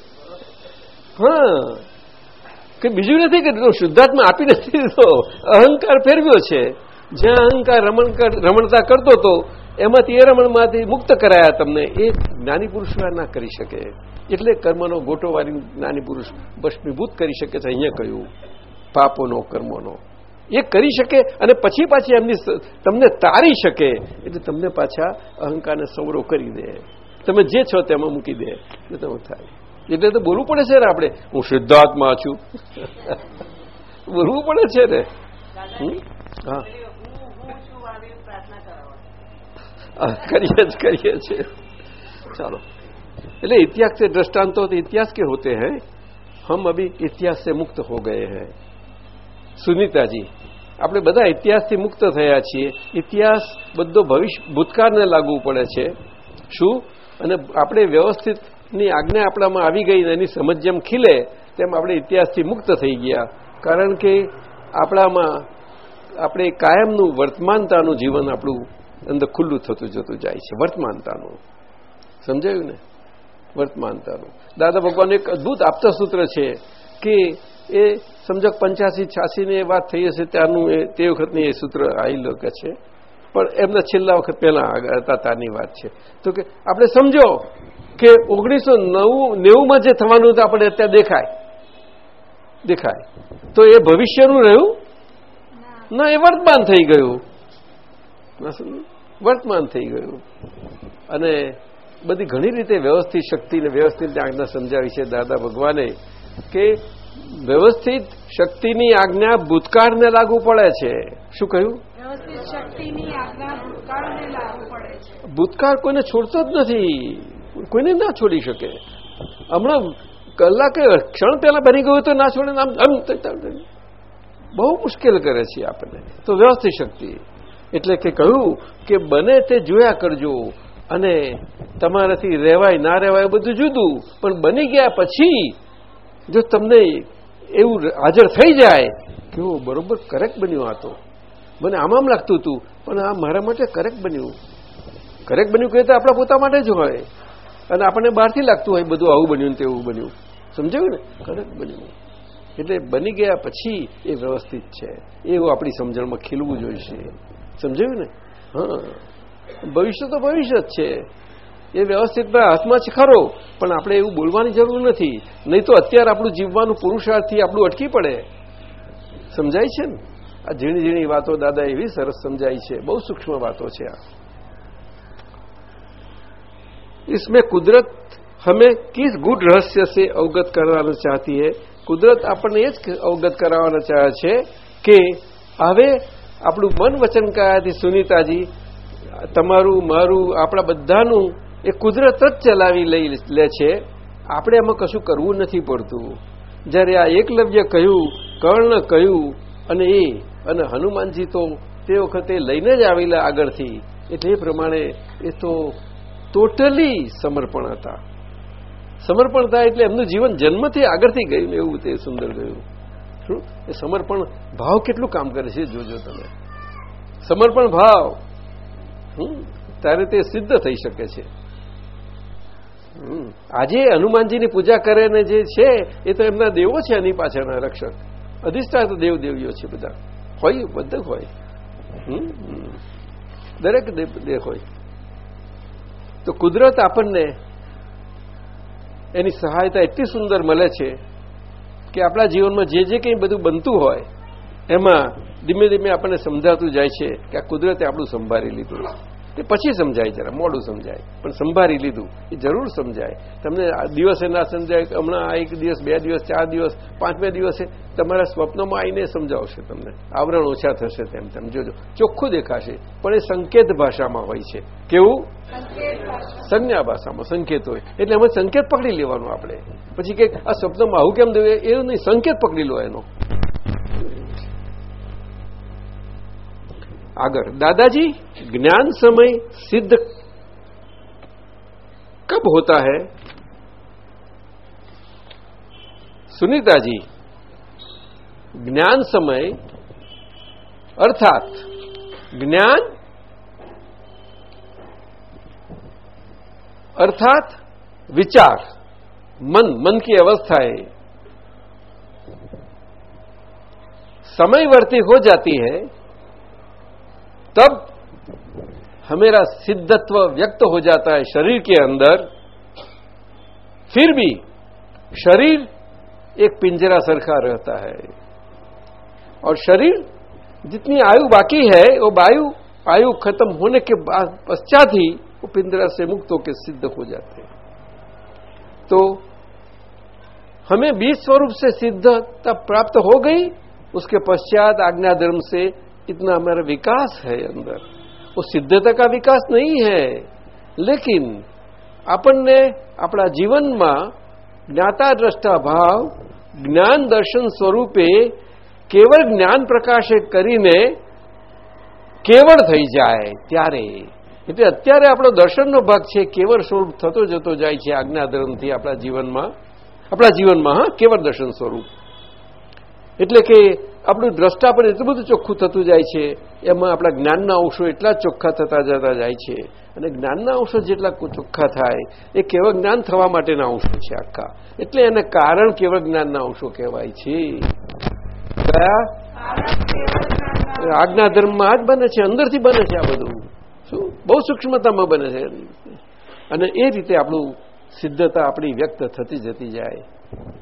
હા. કે બીજું નથી કે શુદ્ધાત્મા આપી નથી દીધો. અહંકાર ફેરવ્યો છે. જ્યાં અહંકાર રમણ રમણતા કરતો હતો એમાંથી એ રમણમાંથી મુક્ત કરાયા તમને. એ જ્ઞાની પુરુષ ના કરી શકે. એટલે કર્મનો ગોટો વાળી જ્ઞાની પુરુષ ભસ્મીભૂત કરી શકે છે. અહીંયા કહ્યું, પાપોનો, કર્મોનો. એ કરી શકે અને પછી પાછી એમની તમને તારી શકે. એટલે તમને પાછા અહંકારને સૌરો કરી દે. તમે જે છો તેમાં મૂકી દે. એટલે તમે થાય. એટલે તો બોલવું પડે છે ને આપણે? હું સિદ્ધાર્થમાં છું. *laughs* બોલવું પડે છે ને? હા. करिए करिए चलो એટલે इतिहास से दृष्टांतों तो इतिहास के होते हैं हम अभी इतिहास से मुक्त हो गए हैं સુનીતાજી આપણે બધા ઇતિહાસથી મુક્ત થયા છીએ ઇતિહાસ બધો ભવિષ્ય ભૂતકાળને લાગુ પડે છે શું અને આપણે વ્યવસ્થિતની આજ્ઞા આપણામાં આવી ગઈ એની સમજ જેમ ખીલે તેમ આપણે ઇતિહાસથી મુક્ત થઈ ગયા કારણ કે આપણામાં આપણે કાયમનું વર્તમાનતાનું જીવન આપણું અંદર ખુલ્લું થતું જતું જાય છે. વર્તમાનતાનું. સમજાયું ને? વર્તમાનતાનું. દાદા ભગવાન એક અદભુત આપતા સૂત્ર છે કે એ સમજો પંચ્યાસી છ્યાસીની એ વાત થઈ હશે ત્યારનું એ તે વખતની એ સૂત્ર આવી લોકો છે. પણ એમના છેલ્લા વખત પહેલા હતા ત્યારની વાત છે. તો કે આપણે સમજો કે ઓગણીસો નવું નેવુંમાં જે થવાનું હતું આપણે અત્યારે દેખાય. દેખાય. તો એ ભવિષ્યનું રહ્યું? ના. એ વર્તમાન થઈ ગયું. વર્તમાન થઈ ગયું. અને બધી ઘણી રીતે વ્યવસ્થિત શક્તિને વ્યવસ્થિત આજ્ઞા સમજાવી છે દાદા ભગવાને કે વ્યવસ્થિત શક્તિની આજ્ઞા ભૂતકાળને લાગુ પડે છે. શું કહ્યું? ભૂતકાળ કોઈને છોડતો જ નથી. કોઈને ના છોડી શકે. હમણાં કલાકે ક્ષણ પહેલા બની ગયું તો ના છોડે આમ બહુ મુશ્કેલ કરે છે આપણને. તો વ્યવસ્થિત શક્તિ. એટલે કે કહ્યું કે બને તે જોયા કરજો અને તમારાથી રહેવાય ના રહેવાય બધું જુદું. પણ બની ગયા પછી જો તમને એવું હાજર થઈ જાય કે બરોબર કરેક્ટ બન્યું આ તો. મને આમ લાગતું હતું, પણ આ મારા માટે કરેક્ટ બન્યું. કરેક્ટ બન્યું કહે તો આપણા પોતા માટે જ હોય. અને આપણને બહારથી લાગતું હોય બધું આવું બન્યું ને તેવું બન્યું. સમજાયું ને? કરેક્ટ બન્યું. એટલે બની ગયા પછી એ વ્યવસ્થિત છે. એવું આપણી સમજણમાં ખીલવું જોઈશે. સમજાયું ને હા ભવિષ્ય તો ભવિષ્ય જ છે એ વ્યવસ્થિત હાથમાં છે ખરો પણ આપણે એવું બોલવાની જરૂર નથી નહીં તો અત્યારે આપણું જીવવાનું પુરુષાર્થથી આપણું અટકી પડે સમજાય છે ને આ ઝીણી ઝીણી વાતો દાદા એવી સરસ સમજાય છે બહુ સૂક્ષ્મ વાતો છે આ इसमें कुदरत हमें किस गुड रहस्य से अवगत कराना चाहती है કુદરત આપણને એ જ અવગત કરાવવાના ચાહે છે કે હવે આપણું મન વચન કયાથી સુનિતાજી, તમારું, મારું, આપણા બધાનું એ કુદરત જ ચલાવી લઈ લે છે. આપણે એમાં કશું કરવું નથી પડતું. જ્યારે આ એકલવ્ય કહ્યું, કર્ણ કહ્યું, અને એ, અને હનુમાનજી તો તે વખતે લઈને જ આવેલા આગળથી. એટલે એ પ્રમાણે એ તો ટોટલી સમર્પણ હતા. સમર્પણ થાય એટલે એમનું જીવન જન્મથી આગળથી ગયું એવું તે સુંદર ગયું. શું? એ સમર્પણ ભાવ કેટલું કામ કરે છે? જોજો તમે. સમર્પણ ભાવ ત્યારે તે સિદ્ધ થઈ શકે છે. આજે હનુમાનજીની પૂજા કરે ને જે છે, એ તો એમના દેવો છે એની પાછળના રક્ષક. અધિષ્ઠાત દેવ દેવીઓ છે બધા. હોય બધા હોય. દરેક દેવ હોય. તો કુદરત આપણને એની સહાયતા એટલી સુંદર મળે છે કે આપણા જીવનમાં જે જે કંઈ બધું બનતું હોય, એમાં ધીમે ધીમે આપણને સમજાતું જાય છે કે આ કુદરતે આપણું સંભાળી લીધું તે પછી સમજાય જરા મોડું સમજાય. પણ સંભાળી લીધું એ જરૂર સમજાય. તમને દિવસે ના સમજાય હમણાં આ એક દિવસ બે દિવસ ચાર દિવસ પાંચમે દિવસે તમારા સ્વપ્નમાં આવીને સમજાવશે તમને. આવરણ ઓછા થશે તેમ તેમ. જોજો ચોખ્ખું દેખાશે પણ એ સંકેત ભાષામાં હોય છે. કેવું? સંજ્ઞા ભાષામાં સંકેત હોય. એટલે અમે સંકેત પકડી લેવાનું આપણે. પછી કે આ સ્વપ્નમાં આવું કેમ દેવું એવું નહીં સંકેત પકડી લો એનો. આગળ दादाजी ज्ञान समय सिद्ध कब होता है सुनीता जी ज्ञान समय अर्थात ज्ञान अर्थात विचार मन मन की अवस्था है समयवर्ती हो जाती है तब हमेरा सिद्धत्व व्यक्त हो जाता है शरीर के अंदर। फिर भी शरीर एक पिंजरा सरखा रहता है। और शरीर जितनी आयु बाकी है, वो वायु आयु खत्म होने के बाद पश्चात ही वो पिंजरा से मुक्त होकर सिद्ध हो जाते हैं। तो हमें बीज स्वरूप से सिद्धता प्राप्त हो गई, उसके पश्चात आज्ञा धर्म से इतना हमारा विकास है अंदर वो सिद्धता का विकास नहीं है लेकिन આપણને આપણા જીવનમાં જ્ઞાતા દ્રષ્ટા ભાવ જ્ઞાન દર્શન સ્વરૂપે કેવળ જ્ઞાન પ્રકાશિત કરીને કેવળ થઈ જાય ત્યારે એટલે અત્યારે આપણો દર્શનનો ભાગ છે કેવળ સ્વરૂપ થતો જતો જાય છે આજ્ઞાધર્મથી આપણા જીવનમાં આપણા જીવનમાં હા કેવળ દર્શન સ્વરૂપ એટલે કે આપણું દ્રષ્ટા પણ એટલું બધું ચોખ્ખું થતું જાય છે, એમાં આપણા જ્ઞાનના અંશો એટલા ચોખ્ખા થતા જતા જાય છે. અને જ્ઞાનના અંશો જેટલા ચોખ્ખા થાય, એ કેવળ જ્ઞાન થવા માટેના અંશો છે આખા. એટલે એને કારણ કેવળ જ્ઞાનના અંશો કહેવાય છે. કયા? આજ્ઞા ધર્મમાં જ બને છે, અંદરથી બને છે આ બધું. શું? બહુ સૂક્ષ્મતામાં બને છે. અને એ રીતે આપણું સિદ્ધતા આપણી વ્યક્ત થતી જતી જાય,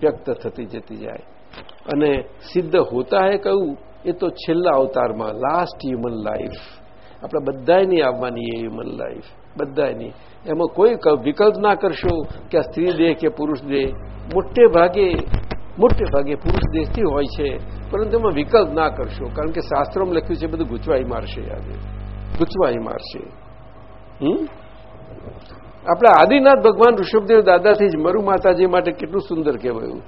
વ્યક્ત થતી જતી જાય. અને સિદ્ધ હોતા હે કહ્યું એ તો છેલ્લા અવતારમાં લાસ્ટ હ્યુમન લાઈફ આપણે બધાની આવવાની એ હ્યુમન લાઈફ બધાની એમાં કોઈ વિકલ્પ ના કરશો કે સ્ત્રી દેહ કે પુરુષ દેહ મોટે ભાગે મોટે ભાગે પુરુષ દેહથી હોય છે, પરંતુ એમાં વિકલ્પ ના કરશો, કારણ કે શાસ્ત્રોમાં લખ્યું છે, બધું ગૂંચવાઈ મારશે આજે. ગૂંચવાઈ મારશે. હમ? આપણા આદિનાથ ભગવાન ઋષભદેવ દાદાથી જ મરુ માતાજી માટે કેટલું સુંદર કહેવાયું.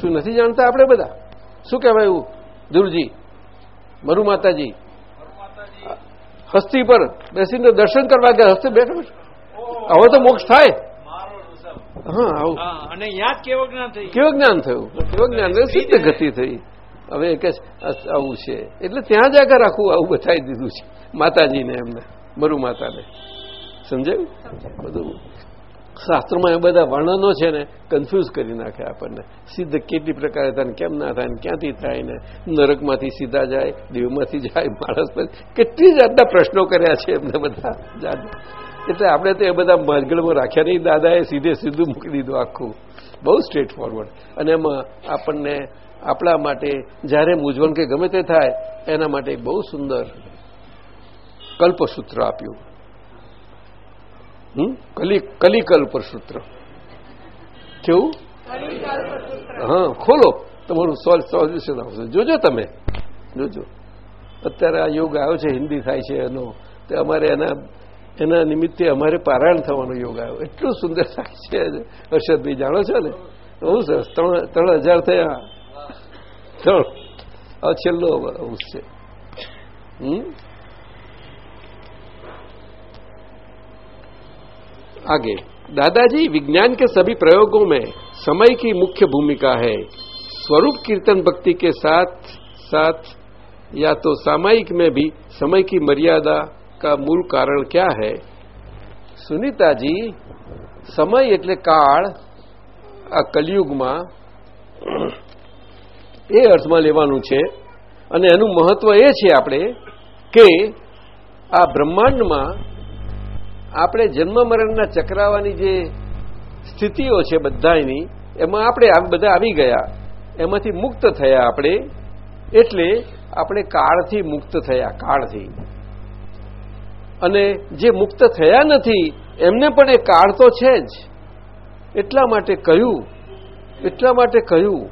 શું નથી જાણતા આપણે બધા? શું કહેવાયું ધ્રુવજી મરુ માતાજી હસ્તી પર બેસીને દર્શન કરવા ગયા હસ્તી બેઠો હવે તો મોક્ષ થાય. હા આવું.
અને યાદ કેવો જ્ઞાન થયું
કેવું જ્ઞાન થયું? કેવું જ્ઞાન સિદ્ધ ગતિ થઈ? હવે કે આવું છે. એટલે ત્યાં જ આગળ આખું આવું બતાવી દીધું છે માતાજીને એમને મરુ માતાને સમજાયું. બધું શાસ્ત્રોમાં એ બધા વર્ણનો છે ને કન્ફ્યુઝ કરી નાખે આપણને. સિદ્ધ કેટલી પ્રકારે થાય કેમ ના થાય ને, ક્યાંથી થાય ને, નરકમાંથી સીધા જાય, દેવમાંથી જાય, માણસ કેટલી જાતના પ્રશ્નો કર્યા છે એમને બધા એટલે આપણે તો એ બધા મજગળમાં રાખ્યા નહીં, દાદાએ સીધે સીધું મૂકી દીધું આખું. બહુ સ્ટ્રેટ ફોરવર્ડ અને એમાં આપણને, આપણા માટે જ્યારે મૂંઝવણ કે ગમે તે થાય, એના માટે બહુ સુંદર કલ્પસૂત્ર આપ્યું. કલી કલિકલ્પ સૂત્ર કેવું? હા, ખોલો. તમારું સોલ્યુશન આવશે. જોજો તમે. જોજો. અત્યારે આ યોગ આવ્યો છે, હિન્દી થાય છે એનો. તે અમારે એના એના નિમિત્તે અમારે પારાયણ થવાનો યોગ આવ્યો. એટલું સુંદર થાય છે. હર્ષદભાઈ જાણો છો ને? બહુ સરસ. ત્રણ ત્રણ હજાર થયા. ત્રણ. આ છેલ્લો અંશ છે. હમ? आगे दादाजी विज्ञान के सभी प्रयोगों में समय की मुख्य भूमिका है स्वरूप कीर्तन भक्ति के साथ साथ या तो सामायिक में भी समय की मर्यादा का मूल कारण क्या है સુનીતાજી સમય એટલે કાળ આ કલિયુગમાં એ અર્થમાં લેવાનું છે અને એનું મહત્વ એ છે આપણે કે આ બ્રહ્માંડમાં આપણે જન્મ મરણના ચક્રાવાની જે સ્થિતિઓ છે બધાની એમાં આપણે બધા આવી ગયા. એમાંથી મુક્ત થયા આપણે. એટલે આપણે કાળથી મુક્ત થયા, કાળથી. અને જે મુક્ત થયા નથી, એમને પણ એ કાળ તો છે જ. એટલા માટે કહ્યું, એટલા માટે કહ્યું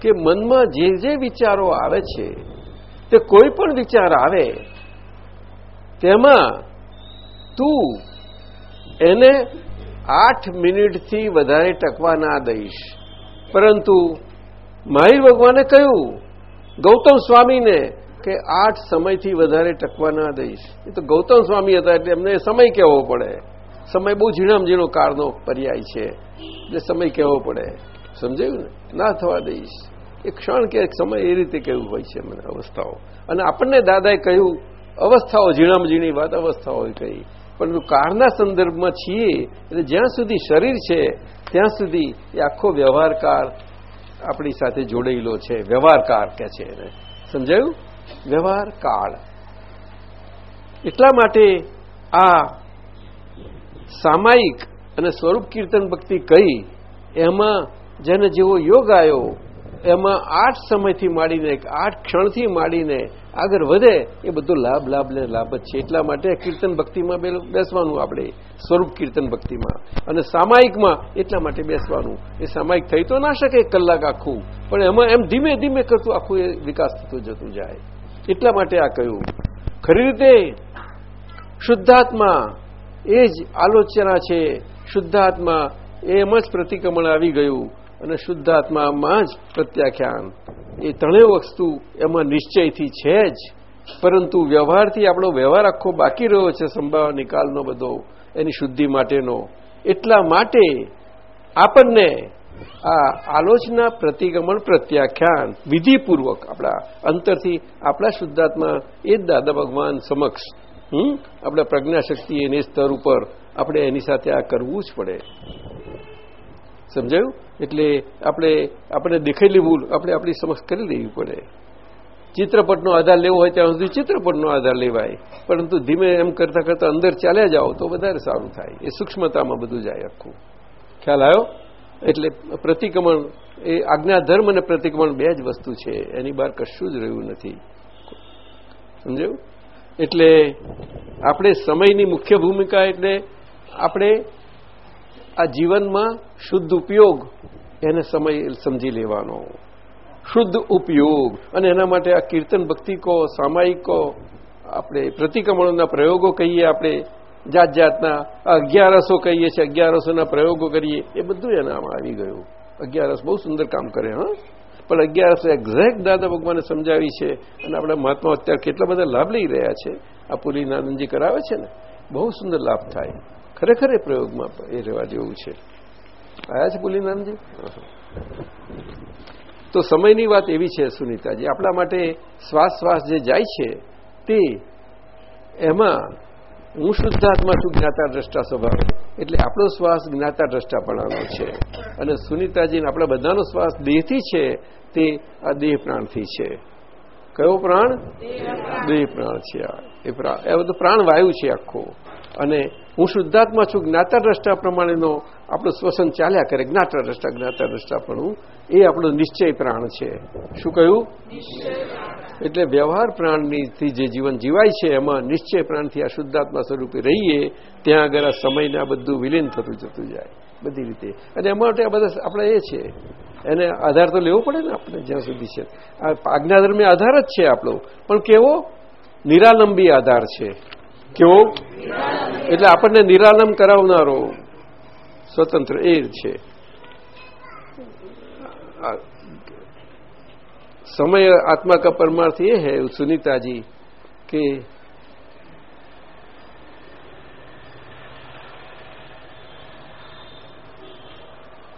કે મનમાં જે જે વિચારો આવે છે, તે કોઈ પણ વિચાર આવે, તેમાં તું એને આઠ મિનિટથી વધારે ટકવા ના દઈશ. પરંતુ મહાવીર ભગવાને કહ્યું, ગૌતમ સ્વામીને કે આઠ સમયથી વધારે ટકવા ના દઈશ. એ તો ગૌતમ સ્વામી હતા એટલે એમને સમય કહેવો પડે. સમય બહુ ઝીણામ ઝીણો કાળનો પર્યાય છે. એટલે સમય કહેવો પડે. સમજાયું ને? ના થવા દઈશ. એ ક્ષણ કે સમય એ રીતે કેવું હોય છે મને અવસ્થાઓ. અને આપણને દાદાએ કહ્યું, અવસ્થાઓ ઝીણામ ઝીણી વાત અવસ્થાઓ કહી પરંતુ કાળના સંદર્ભમાં છીએ એટલે જ્યાં સુધી શરીર છે, ત્યાં સુધી એ આખો વ્યવહારકાર આપણી સાથે જોડાયેલો છે. વ્યવહારકાર કે છે એને. સમજાયું? વ્યવહાર કાળ એટલા માટે આ સામાયિક અને સ્વરૂપ કીર્તન ભક્તિ કહી, એમાં જેને જેવો યોગ આવ્યો એમાં આઠ સમયથી માંડીને આઠ ક્ષણથી માંડીને આગળ વધે, એ બધો લાભ લાભ ને લાભ જ છે. એટલા માટે કીર્તન ભક્તિમાં બેસવાનું આપણે, સ્વરૂપ કીર્તન ભક્તિમાં. અને સામાયિકમાં એટલા માટે બેસવાનું. એ સામાયિક થઈ તો ના શકે કલાક આખું, પણ એમાં એમ ધીમે ધીમે કરતું આખું એ વિકાસ થતો જતું જાય. એટલા માટે આ કહ્યું. ખરી રીતે શુદ્ધાત્મા એ જ આલોચના છે. શુદ્ધાત્મા એમ જ પ્રતિક્રમણ આવી ગયું. અને શુદ્ધાત્મામાં જ પ્રત્યાખ્યાન. એ ત્રણેય વસ્તુ એમાં નિશ્ચયથી છે જ. પરંતુ વ્યવહારથી આપણો વ્યવહાર આખો બાકી રહ્યો છે સંભાવ નિકાલનો બધો, એની શુદ્ધિ માટેનો. એટલા માટે આપણને આ આલોચના, પ્રતિગમન, પ્રત્યાખ્યાન વિધિપૂર્વક આપણા અંતરથી આપણા શુદ્ધાત્મા એ જ દાદા ભગવાન સમક્ષ, હમ, આપણા પ્રજ્ઞાશક્તિ એની સ્તર ઉપર આપણે એની સાથે આ કરવું જ પડે. સમજાયું? એટલે આપણે આપણે દેખાયેલી ભૂલ આપણે આપણી સમક્ષ કરી લેવી પડે. ચિત્રપટનો આધાર લેવો હોય ત્યાં સુધી ચિત્રપટનો આધાર લેવાય. પરંતુ ધીમે એમ કરતાં કરતાં અંદર ચાલ્યા જાઓ તો વધારે સારું થાય. એ સૂક્ષ્મતામાં બધું જાય આખું. ખ્યાલ આવ્યો? એટલે પ્રતિક્રમણ, એ આજ્ઞાધર્મ અને પ્રતિક્રમણ બે જ વસ્તુ છે. એની બહાર કશું જ રહ્યું નથી. સમજાયું? એટલે આપણે સમયની મુખ્ય ભૂમિકા એટલે આપણે આ જીવનમાં શુદ્ધ ઉપયોગ એને સમય સમજી લેવાનો. શુદ્ધ ઉપયોગ. અને એના માટે આ કીર્તન ભક્તિ કહો સામાયિક કહો આપણે પ્રતિક્રમણોના પ્રયોગો કહીએ આપણે જાત જાતના અગિયારસો કહીએ છીએ, અગિયારસોના પ્રયોગો કરીએ, એ બધું એનામાં આવી ગયું. અગિયારસ બહુ સુંદર કામ કરે, હા? પણ અગિયારસ એક્ઝેક્ટ દાદા ભગવાને સમજાવી છે અને આપણા મહાત્મા અત્યારે કેટલા બધા લાભ લઈ રહ્યા છે. આ પુરી નાનંદજી કરાવે છે ને? બહુ સુંદર લાભ થાય. ખરેખર એ પ્રયોગમાં એ રહેવા જેવું છે. આયા છે પુલીનાનંદજી તો સમયની વાત એવી છે સુનીતાજી આપણા માટે શ્વાસ શ્વાસ જે જાય છે તે એમાં હું શુદ્ધાત્મા છું જ્ઞાતા દ્રષ્ટા સ્વભાવ. એટલે આપણો શ્વાસ જ્ઞાતા દ્રષ્ટાપણાનો છે. અને સુનિતાજીને આપણા બધાનો શ્વાસ દેહથી છે તે આ દેહ પ્રાણથી છે. કયો પ્રાણ? દેહ પ્રાણ. છે એ પ્રાણ એ બધું પ્રાણવાયુ છે આખો. અને હું શુદ્ધાત્મા છું જ્ઞાતા દ્રષ્ટા પ્રમાણેનો આપણું શ્વસન ચાલ્યા કરે જ્ઞાતા દ્રષ્ટા જ્ઞાતા પણ એ આપણો નિશ્ચય પ્રાણ છે. શું કહ્યું? એટલે વ્યવહાર પ્રાણથી જે જીવન જીવાય છે એમાં નિશ્ચય પ્રાણથી આ શુદ્ધાત્મા સ્વરૂપે રહીએ ત્યાં આગળ આ સમયને આ બધું વિલીન થતું જતું જાય બધી રીતે. અને એમાં માટે આ બધા આપણે એ છે. એને આધાર તો લેવો પડે ને આપણે જ્યાં સુધી છે. આ આજ્ઞાધર્મે આધાર જ છે આપણો. પણ કેવો? નિરાલંબી આધાર છે. કેવો એટલે આપણને નિરાલંબ કરાવનારો સ્વતંત્ર એ છે समय आत्मा का परमार्थ ये है सुनीता जी कि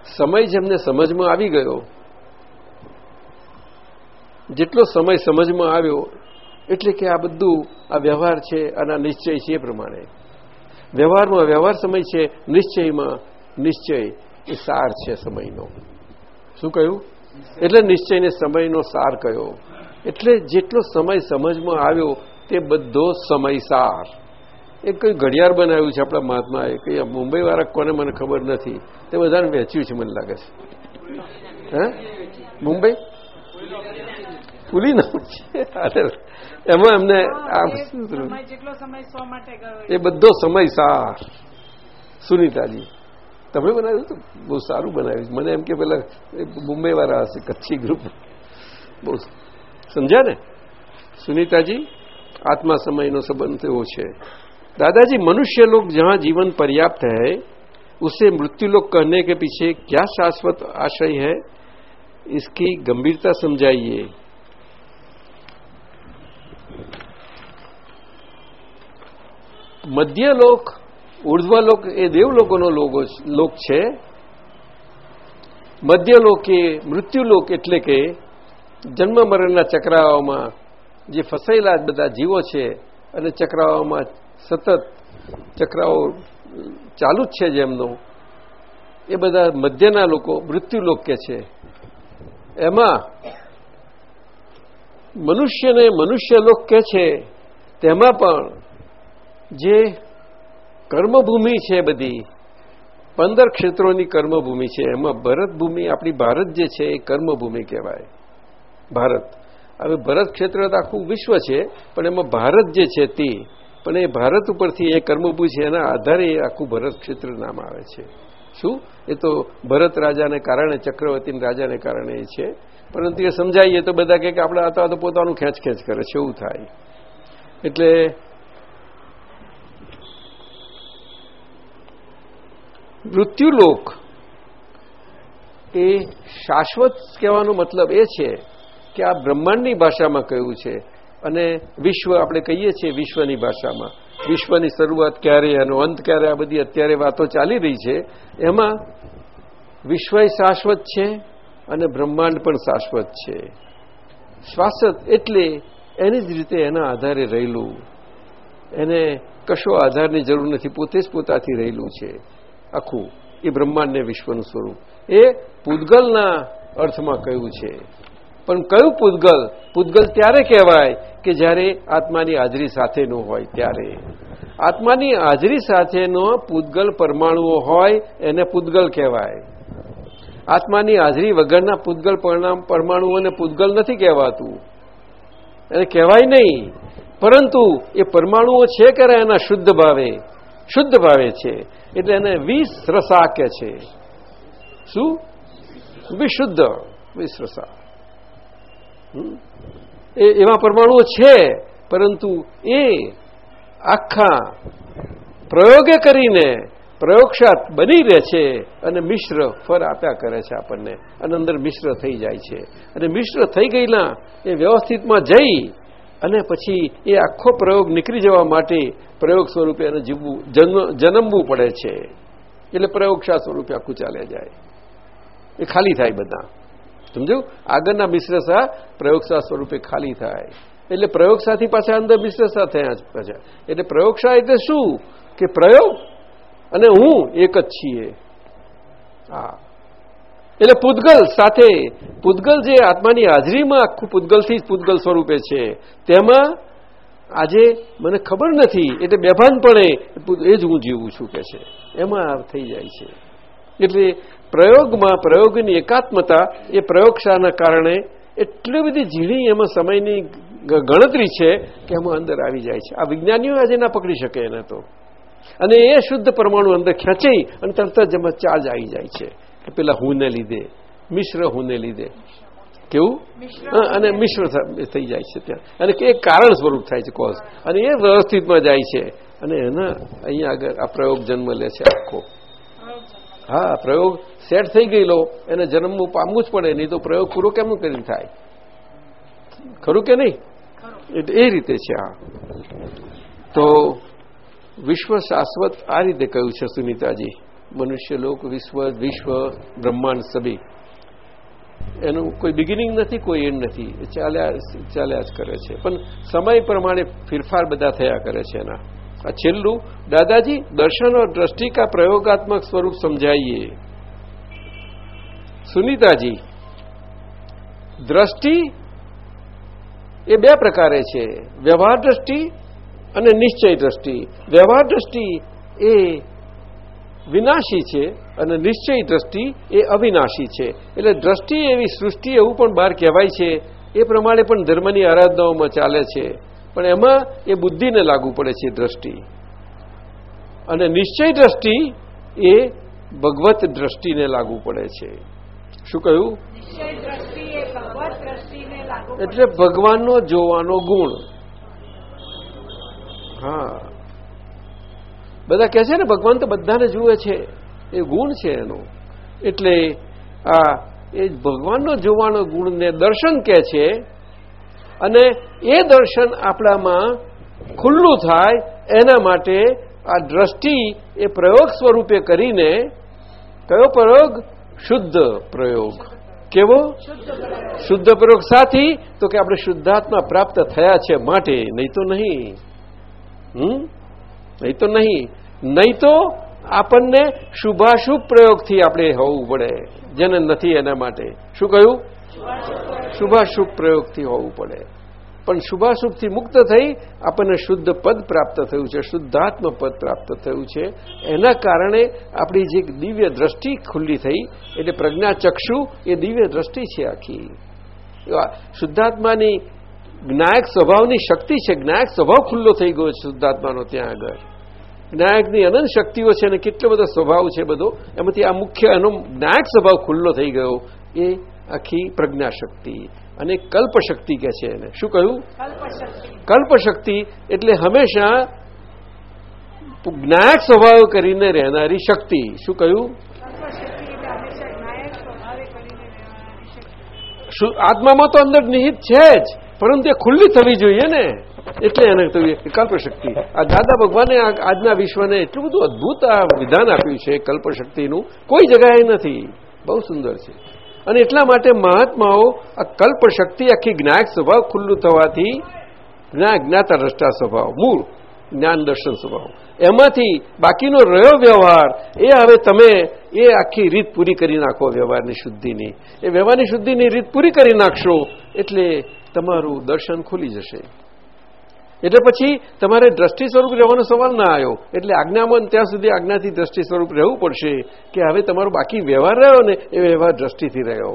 સમય જેમને સમજમાં આવી ગયો જેટલો સમય સમજમાં આવ્યો એટલે કે આ બધું, આ વ્યવહાર છે અને નિશ્ચય છે એ પ્રમાણે. વ્યવહારમાં વ્યવહાર સમય છે, નિશ્ચયમાં નિશ્ચય એ સાર છે સમયનો. શું કહ્યું? એટલે નિશ્ચયને સમયનો સાર કયો એટલે જેટલો સમય સમજમાં આવ્યો, તે બધો સમય સાર. એ કઈ ઘડિયાળ બનાવ્યું છે આપણા મહાત્માએ, કઈ મુંબઈ વાળા કોને મને ખબર નથી. તે બધાને વેચ્યું છે, મને લાગે છે. હે? મુંબઈ? ભૂલી ના છે એમાં એમને એ બધો સમય સાર સુનીતાજી તમે બનાવ્યું તો બહુ સારું બનાવ્યું મને એમ કે પેલા મુંબઈ વાળા હશે કચ્છી ગ્રુપ બહુ સમજ્યા ને સુનીતાજી આત્મા સમયનો સંબંધ એવો છે दादाजी मनुष्य लोग जहां जीवन पर्याप्त है उसे मृत्यु लोग कहने के पीछे क्या शाश्वत आशय है इसकी गंभीरता समझाइए મધ્ય લોક, ઉર્ધ્વ લોક એ દેવલોકોનો લોક છે. મધ્ય લોક એ મૃત્યુલોક એટલે કે જન્મ મરણના ચક્રાઓમાં જે ફસાયેલા બધા જીવો છે અને ચક્રાઓમાં સતત ચક્રાઓ ચાલુ જ છે જેમનો એ બધા મધ્યના લોકો મૃત્યુલોક કે છે. એમાં મનુષ્યને મનુષ્યલોક કે છે, તેમાં પણ જે કર્મભૂમિ છે બધી, પંદર ક્ષેત્રોની કર્મભૂમિ છે, એમાં ભરતભૂમિ આપણી ભારત જે છે એ કર્મભૂમિ કહેવાય. ભારત. હવે ભરત ક્ષેત્ર તો આખું વિશ્વ છે, પણ એમાં ભારત જે છે તે, પણ એ ભારત ઉપરથી એ કર્મભૂ છે, એના આધારે એ આખું ભરત ક્ષેત્ર નામ આવે છે. શું? એ તો ભરત રાજાને કારણે ચક્રવર્તી રાજાને કારણે એ છે. પરંતુ એ સમજાઈએ તો બધા કે આપણે આ તો પોતાનું ખેંચ ખેંચ કરે છે, એવું થાય. એટલે મૃત્યુલોક. એ શાશ્વત કહેવાનો મતલબ એ છે કે આ બ્રહ્માંડની ભાષામાં કહ્યું છે અને વિશ્વ આપણે કહીએ છીએ વિશ્વની ભાષામાં. વિશ્વની શરૂઆત ક્યારે, એનો અંત ક્યારે, આ બધી અત્યારે વાતો ચાલી રહી છે. એમાં વિશ્વ શાશ્વત છે અને બ્રહ્માંડ પણ શાશ્વત છે. શાશ્વત એટલે એની જ રીતે એના આધારે રહેલું. એને કશો આધારની જરૂર નથી, પોતે જ પોતાથી રહેલું છે. આખું, એ બ્રહ્માંડને વિશ્વનું સ્વરૂપ. એ પૂદગલના અર્થમાં કહ્યું છે? પણ કયું પૂદગલ પૂદગલ ત્યારે કહેવાય કે જ્યારે આત્માની હાજરી સાથેનું હોય ત્યારે. આત્માની હાજરી સાથેનો પૂદગલ પરમાણુઓ હોય, એને પૂદગલ કહેવાય. આત્માની હાજરી વગરના પૂદગલ પરમાણુઓને પૂદગલ નથી કહેવાતું. એને કહેવાય નહીં. પરંતુ એ પરમાણુઓ છે કરે એના શુદ્ધ ભાવે? શુદ્ધ ભાવે છે. એટલે એને વીસ રસા કે છે. શું? વિશુદ્ધ વીસ રસા. એ એવા પરમાણુઓ છે, પરંતુ એ આખા પ્રયોગે કરીને પ્રયોગશાત બની રહે છે અને મિશ્ર ફર આપ્યા કરે છે આપણને. અને અંદર મિશ્ર થઈ જાય છે. અને મિશ્ર થઈ ગયેલા એ વ્યવસ્થિતમાં જઈ અને પછી એ આખો પ્રયોગ નીકળી જવા માટે પ્રયોગ સ્વરૂપે એને જીવવું જન્મવું પડે છે. એટલે પ્રયોગશા સ્વરૂપે આખું ચાલ્યા જાય. એ ખાલી થાય બધા. સમજો? આગળના મિશ્રસા પ્રયોગશા સ્વરૂપે ખાલી થાય. એટલે પ્રયોગશાથી પાછા અંદર મિશ્રસા થયા પાછા. એટલે પ્રયોગશા એટલે શું? કે પ્રયોગ અને હું એક જ છીએ. હા. એટલે પૂતગલ સાથે, પૂતગલ જે આત્માની હાજરીમાં આખું પૂતગલથી જ પૂતગલ સ્વરૂપે છે. તેમાં આજે મને ખબર નથી, એટલે બેભાનપણે એ જ હું જીવું છું કે છે. એમાં થઈ જાય છે. એટલે પ્રયોગમાં, પ્રયોગની એકાત્મતા એ પ્રયોગશાળાના કારણે એટલી બધી ઝીણી એમાં સમયની ગણતરી છે કે એમાં અંદર આવી જાય છે. આ વિજ્ઞાનીઓ આજે ના પકડી શકે એને તો. અને એ શુદ્ધ પરમાણુ અંદર ખેંચી અને તરત જ એમાં ચાર્જ આવી જાય છે. પેલા હુંને લીધે મિશ્ર હુંને લીધે કેવું? અને મિશ્ર થઈ જાય છે ત્યાં. અને એક કારણ સ્વરૂપ થાય છે કોઝ અને એ વ્યવસ્થિતમાં જાય છે. અને એના અહીંયા આગળ આ પ્રયોગ જન્મ લે છે આખો. હા પ્રયોગ સેટ થઈ ગયેલો. એને જન્મવું પામવું જ પડે. નહીં તો પ્રયોગ પૂરો કેમ કરીને થાય? ખરું કે નહીં? એ રીતે છે આ. તો વિશ્વ શાશ્વત આ રીતે કહ્યું છે સુનિતાજી. મનુષ્ય લોક, વિશ્વ વિશ્વ, બ્રહ્માંડ સભી. એનું કોઈ બિગિનિંગ નથી, કોઈ એન્ડ નથી. ચાલ્યા ચાલ્યા જ કરે છે. પણ સમય પ્રમાણે ફેરફાર બધા થયા કરે છે એના. આ છેલ્લું, દાદાજી, દર્શન ઓર દ્રષ્ટિ કા પ્રયોગાત્મક સ્વરૂપ સમજાઈએ. સુનિતાજી, દ્રષ્ટિ એ બે પ્રકારે છે. વ્યવહાર દ્રષ્ટિ અને નિશ્ચય દ્રષ્ટિ. વ્યવહાર દ્રષ્ટિ એ વિનાશી છે અને નિશ્ચય દ્રષ્ટિ એ અવિનાશી છે. એટલે દ્રષ્ટિ એવી સૃષ્ટિ એવું પણ બહાર કહેવાય છે. એ પ્રમાણે પણ ધર્મની આરાધનાઓમાં ચાલે છે. પણ એમાં એ બુદ્ધિને લાગુ પડે છે દ્રષ્ટિ. અને નિશ્ચય દ્રષ્ટિ એ ભગવત દ્રષ્ટિને લાગુ પડે છે. શું કહ્યું? એટલે ભગવાનનો જોવાનો ગુણ. હા. બધા કહે છે ને, ભગવાન તો બધાને જુએ છે. એ ગુણ છે એનો. એટલે આ, એ ભગવાનનો જોવાનો ગુણને દર્શન કહે છે અને એ દર્શન આપણામાં ખુલ્લું થાય એના માટે આ દ્રષ્ટિ એ પ્રયોગ સ્વરૂપે કરીને કયો પ્રયોગ? શુદ્ધ પ્રયોગ. કેવો? શુદ્ધ પ્રયોગ. સાથી, તો કે આપણે શુદ્ધાત્મા પ્રાપ્ત થયા છે માટે, નહીં તો નહીં. હમ? નહીં તો નહીં. નહીં તો આપણને શુભાશુભ પ્રયોગથી આપણે હોવું પડે, જેને નથી એના માટે. શું કહ્યું? શુભાશુભ પ્રયોગથી હોવું પડે. પણ શુભાશુભથી મુક્ત થઈ આપણને શુદ્ધ પદ પ્રાપ્ત થયું છે, શુદ્ધાત્મ પદ પ્રાપ્ત થયું છે. એના કારણે આપણી જે દિવ્ય દ્રષ્ટિ ખુલ્લી થઈ, એટલે પ્રજ્ઞાચક્ષુ એ દિવ્ય દ્રષ્ટિ છે આખી. શુદ્ધાત્માની જ્ઞાયક સ્વભાવની શક્તિ છે, જ્ઞાયક સ્વભાવ ખુલ્લો થઈ ગયો છે શુદ્ધાત્માનો ત્યાં આગળ. જ્ઞાયકની અનંત શક્તિઓ છે અને કેટલો બધો સ્વભાવ છે બધો. એમાંથી આ મુખ્ય એનો નાયક સ્વભાવ ખુલ્લો થઈ ગયો એ આખી પ્રજ્ઞાશક્તિ. અને કલ્પશક્તિ કે છે એને. શું કહ્યું? કલ્પશક્તિ. એટલે હંમેશા જ્ઞાયક સ્વભાવ કરીને રહેનારી શક્તિ. શું કહ્યું? આત્મામાં તો અંદર નિહિત છે જ પરંતુ એ ખુલ્લી થવી જોઈએ ને. એટલે એને કલ્પશક્તિ. આ દાદા ભગવાને આજના વિશ્વને એટલું બધું અદભુત વિધાન આપ્યું છે કલ્પશક્તિનું. કોઈ જગાએ નથી. બહુ સુંદર છે. અને એટલા માટે મહાત્માઓ આ કલ્પશક્તિ આખી જ્ઞાયક સ્વભાવ ખુલ્લું થવાથી જ્ઞા જ્ઞાતા દ્રષ્ટા સ્વભાવ, મૂળ જ્ઞાન દર્શન સ્વભાવ. એમાંથી બાકીનો રહ્યો વ્યવહાર, એ હવે તમે એ આખી રીત પૂરી કરી નાખો વ્યવહારની શુદ્ધિની. એ વ્યવહારની શુદ્ધિની રીત પૂરી કરી નાખશો એટલે તમારું દર્શન ખુલી જશે. એટલે પછી તમારે દ્રષ્ટિ સ્વરૂપ રહેવાનો સવાલ ના આવ્યો. એટલે આજ્ઞામાં ત્યાં સુધી આજ્ઞાથી દ્રષ્ટિ સ્વરૂપ રહેવું પડશે કે હવે તમારો બાકી વ્યવહાર રહ્યો ને એ વ્યવહાર દ્રષ્ટિથી રહ્યો.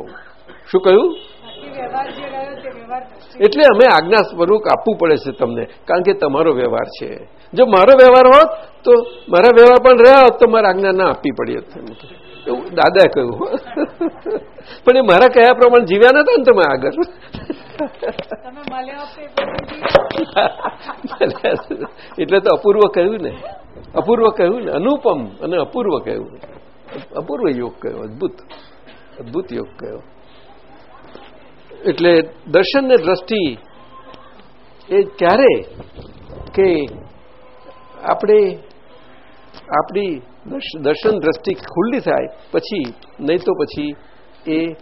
શું કહ્યું? એટલે અમે આજ્ઞા સ્વરૂપ આપવું પડે છે તમને કારણ કે તમારો વ્યવહાર છે. જો મારો વ્યવહાર હોત તો મારા વ્યવહાર પણ રહ્યા હોત તો મારે આજ્ઞા ના આપવી પડી હોત. એવું દાદાએ કહ્યું. પણ એ મારા કયા પ્રમાણે જીવ્યા નતા ને તમે આગળ? *laughs* એટલે તો અપૂર્વ કહ્યું ને. અપૂર્વ કહ્યું ને. અનુપમ અને અપૂર્વ કહ્યું. અપૂર્વ યોગ કયો? અદભુત. અદભુત યોગ કયો. એટલે દર્શન ને દ્રષ્ટિ એ ક્યારે કે આપણે આપણી દર્શન દ્રષ્ટિ ખુલ્લી થાય, પછી, નહીં તો પછી એ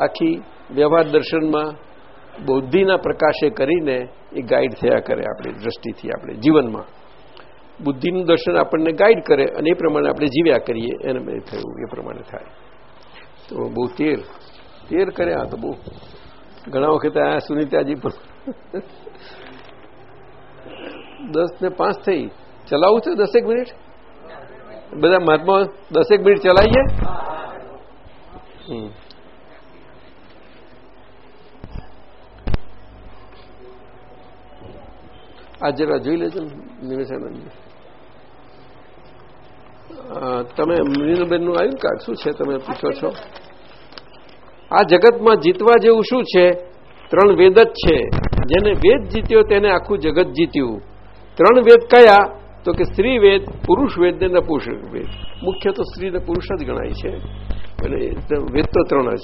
આખી વ્યવહાર દર્શનમાં બુદ્ધિના પ્રકાશે કરીને એ ગાઈડ થયા કરે આપણી દ્રષ્ટિથી, આપણે જીવનમાં. બુદ્ધિનું દર્શન આપણને ગાઈડ કરે અને એ પ્રમાણે આપણે જીવ્યા કરીએ, એને થયું, એ પ્રમાણે થાય. તો બહુ તેર તેર કરે આ તો બહુ. ઘણા વખતે આ સુનિતાજી પણ દસ ને પાંચ થઈ. ચલાવું છે દસેક મિનિટ? બધા મહાત્મા દસેક મિનિટ ચલાવીએ? હમ. આ જરા જોઈ લેજો નિમેશાનંદ તમે મીનુબેનનું આવ્યું કાક? શું છે તમે પૂછો છો? આ જગતમાં જીતવા જેવું શું છે? ત્રણ વેદ જ છે. જેને વેદ જીત્યો તેને આખું જગત જીત્યું. ત્રણ વેદ કયા? તો કે સ્ત્રી વેદ, પુરુષ વેદ ને નપુરુષ વેદ. મુખ્ય તો સ્ત્રી ને પુરુષ જ ગણાય છે. અને વેદ તો ત્રણ જ.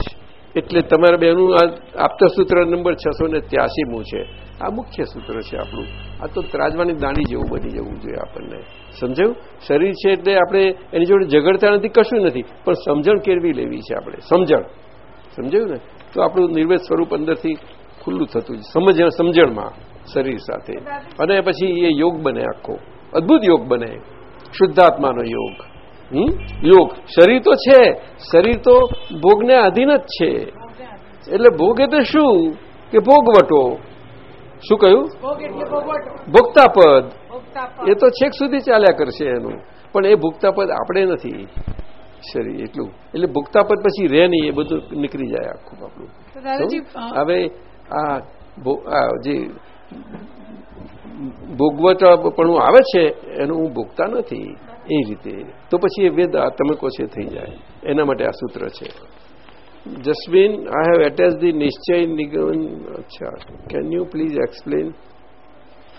એટલે તમારા બેનું આ આપતા સૂત્ર નંબર છસો ને ત્યાસીમું છે. આ મુખ્ય સૂત્ર છે આપણું. આ તો ત્રાજવાની દાંડી જેવું બની જવું જોઈએ આપણને. સમજાયું? શરીર છે એટલે આપણે એની જોડે ઝઘડતા નથી, કશું નથી. પણ સમજણ કેળવી લેવી છે આપણે. સમજણ. સમજાયું ને? તો આપણું નિર્વેદ સ્વરૂપ અંદરથી ખુલ્લું થતું સમજણ સમજણમાં શરીર સાથે. અને પછી એ યોગ બને આખો. અદભુત યોગ બને. શુદ્ધાત્માનો યોગ. યોગ. શરીર તો છે. શરીર તો ભોગને આધીન જ છે. એટલે ભોગ એટલે શું? કે ભોગવટો. શું કહ્યું? ભોગતાપદ એ તો છેક સુધી ચાલ્યા કરશે એનું. પણ એ ભોગતાપદ આપણે નથી. શરીર એટલું. એટલે ભોગતાપદ પછી રહે નહીં એ બધું નીકળી જાય આખું આપણું. હવે આ જે ભોગવટપણું આવે છે એનું હું ભોગતા નથી. એ રીતે. તો પછી એ વેદ તમે છે થઈ જાય. એના માટે આ સૂત્ર છે. Jasmine I have attach the નિશ્ચય નિગમન અચ્છા કેન યુ પ્લીઝ એક્સપ્લેન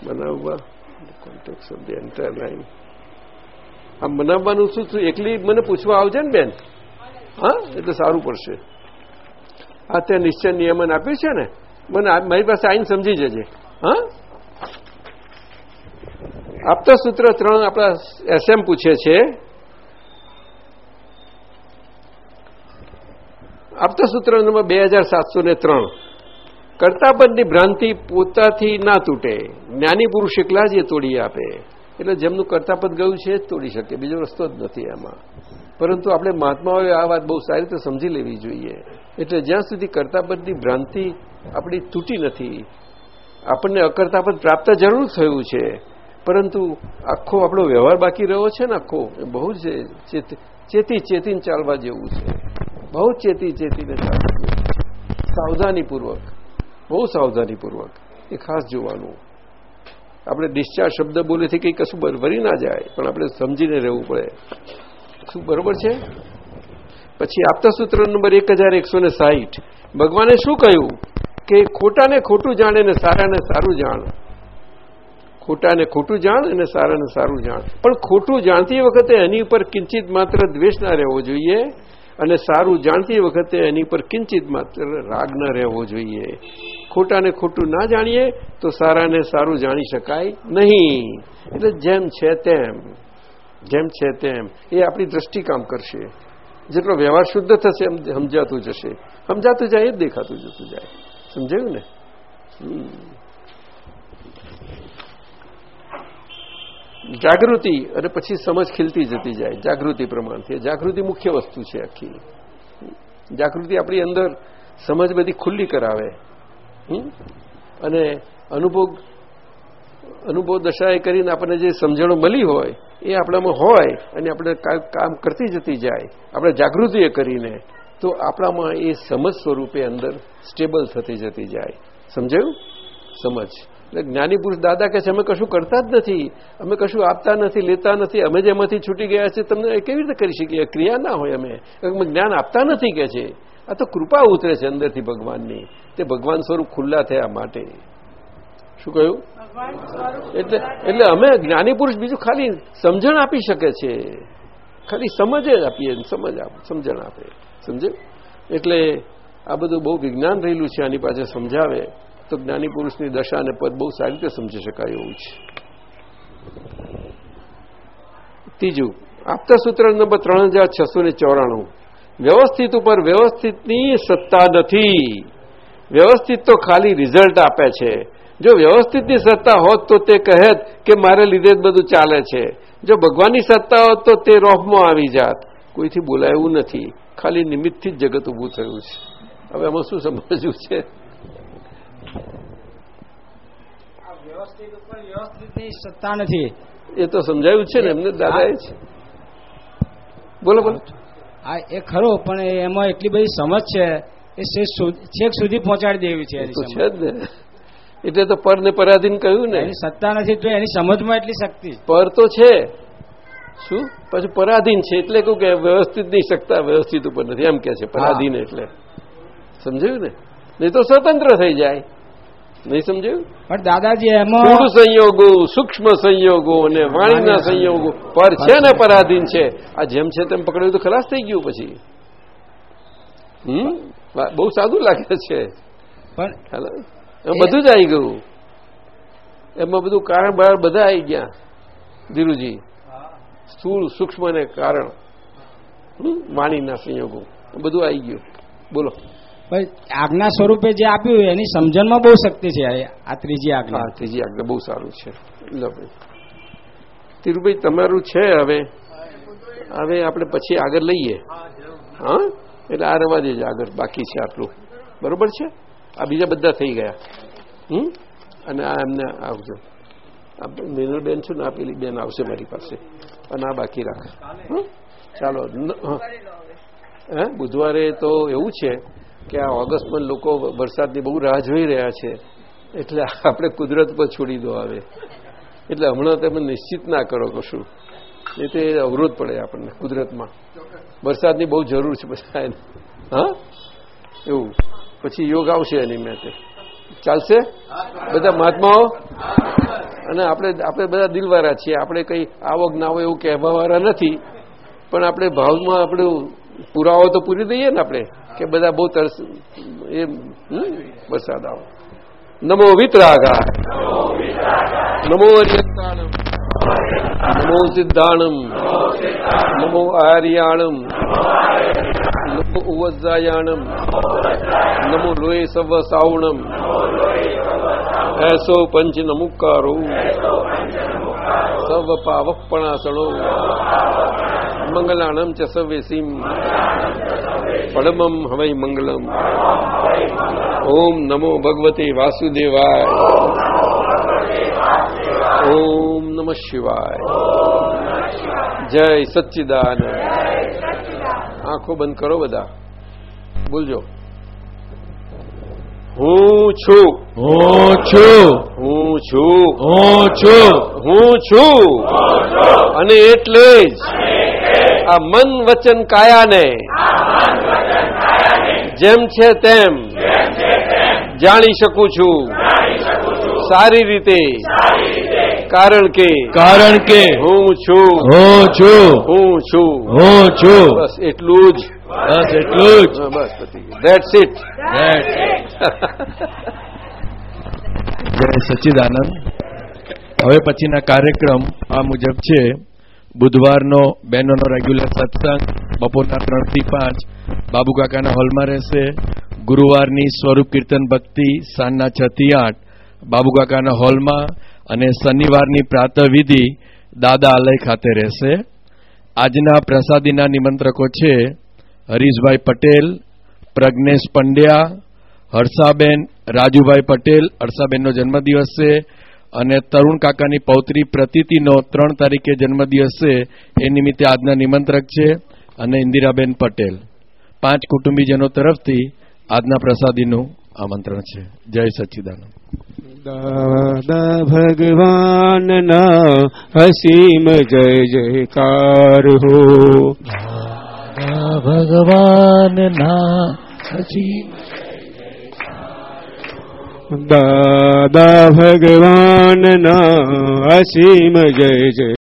બનાવવા? Context of the entire line આ બનાવવાનું શું શું એકલી મને પૂછવા આવજે ને બેન. હા? એટલે સારું પડશે. આ ત્યાં નિશ્ચય નિયમન આપ્યું છે ને? મને મારી પાસે આવીને સમજી જજે. હા? આપતા સૂત્ર ત્રણ આપણા એસએમ પૂછે છે. આપતા સૂત્ર નંબર બે હજાર સાતસો ને ત્રણ. કર્તાપદની ભ્રાંતિ પોતાથી ના તૂટે. જ્ઞાની પુરુષ એકલા જ એ તોડી આપે. એટલે જેમનું કર્તાપદ ગયું છે જ તોડી શકે. બીજો રસ્તો જ નથી એમાં પરંતુ આપણે મહાત્માઓએ આ વાત બહુ સારી રીતે સમજી લેવી જોઈએ. એટલે જ્યાં સુધી કર્તાપદની ભ્રાંતિ આપણી તૂટી નથી, આપણને અકર્તાપદ પ્રાપ્ત જરૂર થયું છે. પરંતુ આખો આપણો વ્યવહાર બાકી રહ્યો છે ને આખો, એ બહુ જ ચેતી ચેતીને ચાલવા જેવું છે. બહુ ચેતી, ચેતીને ચાલવા જેવું સાવધાનીપૂર્વક, બહુ સાવધાનીપૂર્વક એ ખાસ જોવાનું. આપણે ડિસ્ચાર્જ શબ્દ બોલેથી કંઈ કશું વરી ના જાય, પણ આપણે સમજીને રહેવું પડે. શું બરોબર છે? પછી આપતા સૂત્ર નંબર એક હજાર એકસો ને સાહીઠ. ભગવાને શું કહ્યું? કે ખોટાને ખોટું જાણે ને સારાને સારું જાણ. ખોટાને ખોટું જાણ અને સારાને સારું જાણ. પણ ખોટું જાણતી વખતે એની ઉપર કિંચિત માત્ર દ્વેષ ના રહેવો જોઈએ અને સારું જાણતી વખતે એની પર કિંચિત માત્ર રાગ ન રહેવો જોઈએ. ખોટાને ખોટું ના જાણીએ તો સારાને સારું જાણી શકાય નહીં. એટલે જેમ છે તેમ, જેમ છે તેમ, એ આપણી દ્રષ્ટિ કામ કરશે. જેટલો વ્યવહાર શુદ્ધ થશે એમ સમજાતું જશે. સમજાતું જાય એ જ દેખાતું જતું જાય. સમજાયું ને? જાગૃતિ અને પછી સમજ ખીલતી જતી જાય, જાગૃતિ પ્રમાણથી જાગૃતિ મુખ્ય વસ્તુ છે આખી. જાગૃતિ આપણી અંદર સમજ બધી ખુલ્લી કરાવે? અને અનુભવ અનુભવ દશાએ કરીને આપણને જે સમજણો મળી હોય, એ આપણામાં હોય અને આપણે કામ કરતી જતી જાય, આપણે જાગૃતિએ કરીને, તો આપણામાં એ સમજ સ્વરૂપે અંદર સ્ટેબલ થતી જતી જાય. સમજાયું? સમજ. એટલે જ્ઞાની પુરુષ દાદા કહે છે અમે કશું કરતા જ નથી. અમે કશું આપતા નથી લેતા નથી. અમે જેમાંથી છૂટી ગયા છે તમને કેવી રીતે કરી શકીએ? ક્રિયા ના હોય અમે. જ્ઞાન આપતા નથી કે છે. આ તો કૃપા ઉતરે છે અંદરથી ભગવાનની. તે ભગવાન સ્વરૂપ ખુલ્લા થયા માટે. શું કહ્યું? એટલે એટલે અમે જ્ઞાની પુરુષ બીજું ખાલી સમજણ આપી શકે છે. ખાલી સમજ જ આપીએ સમજ આપ સમજણ આપે. સમજે? એટલે આ બધું બહુ વિજ્ઞાન રહેલું છે આની પાસે સમજાવે. તો જ્ઞાની પુરુષની દશા અને પદ બહુ સારી રીતે સમજી શકાય એવું છે. ત્રીજું, આપતા સૂત્ર નંબર ત્રણ હજાર છસો ને ચોરાણું. વ્યવસ્થિત ઉપર વ્યવસ્થિતની સત્તા નથી. વ્યવસ્થિત તો ખાલી રિઝલ્ટ આપે છે. જો વ્યવસ્થિતની સત્તા હોત તો તે કહેત કે મારે લીધે જ બધું ચાલે છે. જો ભગવાનની સત્તા હોત તો તે રોફમાં આવી જાત. કોઈથી બોલાયું નથી. ખાલી નિમિત્તથી જ જગત ઊભું થયું છે. હવે આમાં શું સમજવું છે?
સત્તા નથી.
એ તો સમજાયું છે ને એમને દાદાએ છે બોલો બોલો.
આ એ ખરો પણ એમાં એટલી બધી સમજ છે એ છેક સુધી પહોંચાડી દેવી છે
જ ને. એટલે તો પર ને પરાધીન કહ્યું ને.
સત્તા નથી તો એની સમજમાં એટલી શક્તિ.
પર તો છે. શું? પછી પરાધીન છે એટલે કહું કે વ્યવસ્થિત નહીં શકતા વ્યવસ્થિત ઉપર નથી. એમ કે છે પરાધીન એટલે. સમજાયું ને? નહીં તો સ્વતંત્ર થઈ જાય. નહીં સમજ્યું?
પણ દાદાજી એમાં
સંયોગો સૂક્ષ્મ સંયોગો અને વાણીના સંયોગો પર છે ને પરાધીન છે. આ જેમ છે તેમ પકડ્યું તો ખલાસ થઈ ગયું પછી. હમ? બહુ સાદું લાગે છે.
પણ
બધું જ આવી ગયું. એમાં બધું કારણ બહાર બધા આવી ગયા. ધીરુજી. સ્થૂળ સૂક્ષ્મ ને કારણ? વાણીના સંયોગો. બધું આવી ગયું. બોલો.
પણ આજ્ઞા સ્વરૂપે જે આપ્યું એની સમજણમાં બહુ શક્તિ છે આ- ત્રીજી આજ્ઞા.
ત્રીજી આજ્ઞા બહુ સારું છે. લો ભાઈ. ધીરુભાઈ, તમારું છે હવે? હવે આપણે પછી આગળ લઈએ. હા? એટલે આ રવા દેજો આગળ, બાકી છે આટલું. બરોબર છે? આ બીજા બધા થઈ ગયા. હમ? અને આ એમને આવજો. મિનલબેન છું ને, આ પેલી બેન આવશે મારી પાસે. અને આ બાકી રાખ? ચાલો. હે? બુધવારે તો એવું છે કે આ ઓગસ્ટમાં લોકો વરસાદની બહુ રાહ જોઈ રહ્યા છે, એટલે આપણે કુદરત પર છોડી દો આવે. એટલે હમણાં તમે નિશ્ચિત ના કરો કશું. એ તો અવરોધ પડે આપણને કુદરતમાં. વરસાદની બહુ જરૂર છે બધા. હા? એવું. પછી યોગ આવશે એની મેં ચાલશે? બધા મહાત્માઓ? અને આપણે આપણે બધા દિલવાળા છીએ. આપણે કંઈ આવક ના હોય એવું કહેવાવાળા નથી. પણ આપણે ભાવમાં આપણે પુરાવો તો પૂરી દઈએ ને આપણે. કે બધા બહુ તરસ, એ વરસાદ આવો. નમો વિતરાગા નમો અર્યંતાણમ નમો સિદ્ધાણમ નમો આર્યાણમ નમો ઉવજાયાણમ નમો લોહે સવ સાવણમ એસો પંચ નમુકારો સવ પાવપણાસણો મંગલાણમ ચ સવેસીમ પડમમ હવૈ મંગલમ ઓમ નમો ભગવતે વાસુદેવાય ઓમ નમ શિવાય જય સચ્ચિદાન આંખો બંધ કરો બધા. બોલજો. હું છું.
હું છું.
હું છું.
હું છું.
હું છું. અને એટલે જ આ મન વચન કાયાને. જેમ છે તેમ જાણી શકું છું. સારી રીતે. કારણ કે
કારણ કે
હું છું.
હું છું.
હું છું.
હું છું.
બસ એટલું જ.
બસ એટલું જ.
બસ ધેટ્સ ઇટ
જય સચિદાનંદ. હવે પછીના કાર્યક્રમ આ મુજબ છે. બુધવારનો બહેનોનો રેગ્યુલર સત્સંગ બપોરના ત્રણથી પાંચ બાબુ કાકાના હોલમાં રહેશે ગુરુવારની સ્વરૂપ કીર્તન ભક્તિ સાંજના છ થી આઠ બાબુ કાકાના હોલમાં અને શનિવારની પ્રાતવિધિ દાદા આલય ખાતે રહેશે આજના પ્રસાદીના નિમંત્રકો છે હરીશભાઈ પટેલ પ્રજ્ઞેશ પંડ્યા હર્ષાબેન રાજુભાઈ પટેલ હર્ષાબેનનો જન્મદિવસ છે અને તરુણ કાકાની પૌત્રી પ્રતિતિનો ત્રણ તારીખે જન્મદિવસ છે. એ નિમિત્તે આજના નિમંત્રક છે અને ઇન્દિરાબેન પટેલ. પાંચ કુટુંબીજનો તરફથી આજના પ્રસાદીનું આમંત્રણ છે. જય સચ્ચિદાનંદ.
દાદા ભગવાનના હસીમ જય જયકાર હો.
ભગવાનના
દાદા ભગવાનના અસીમ જય જય.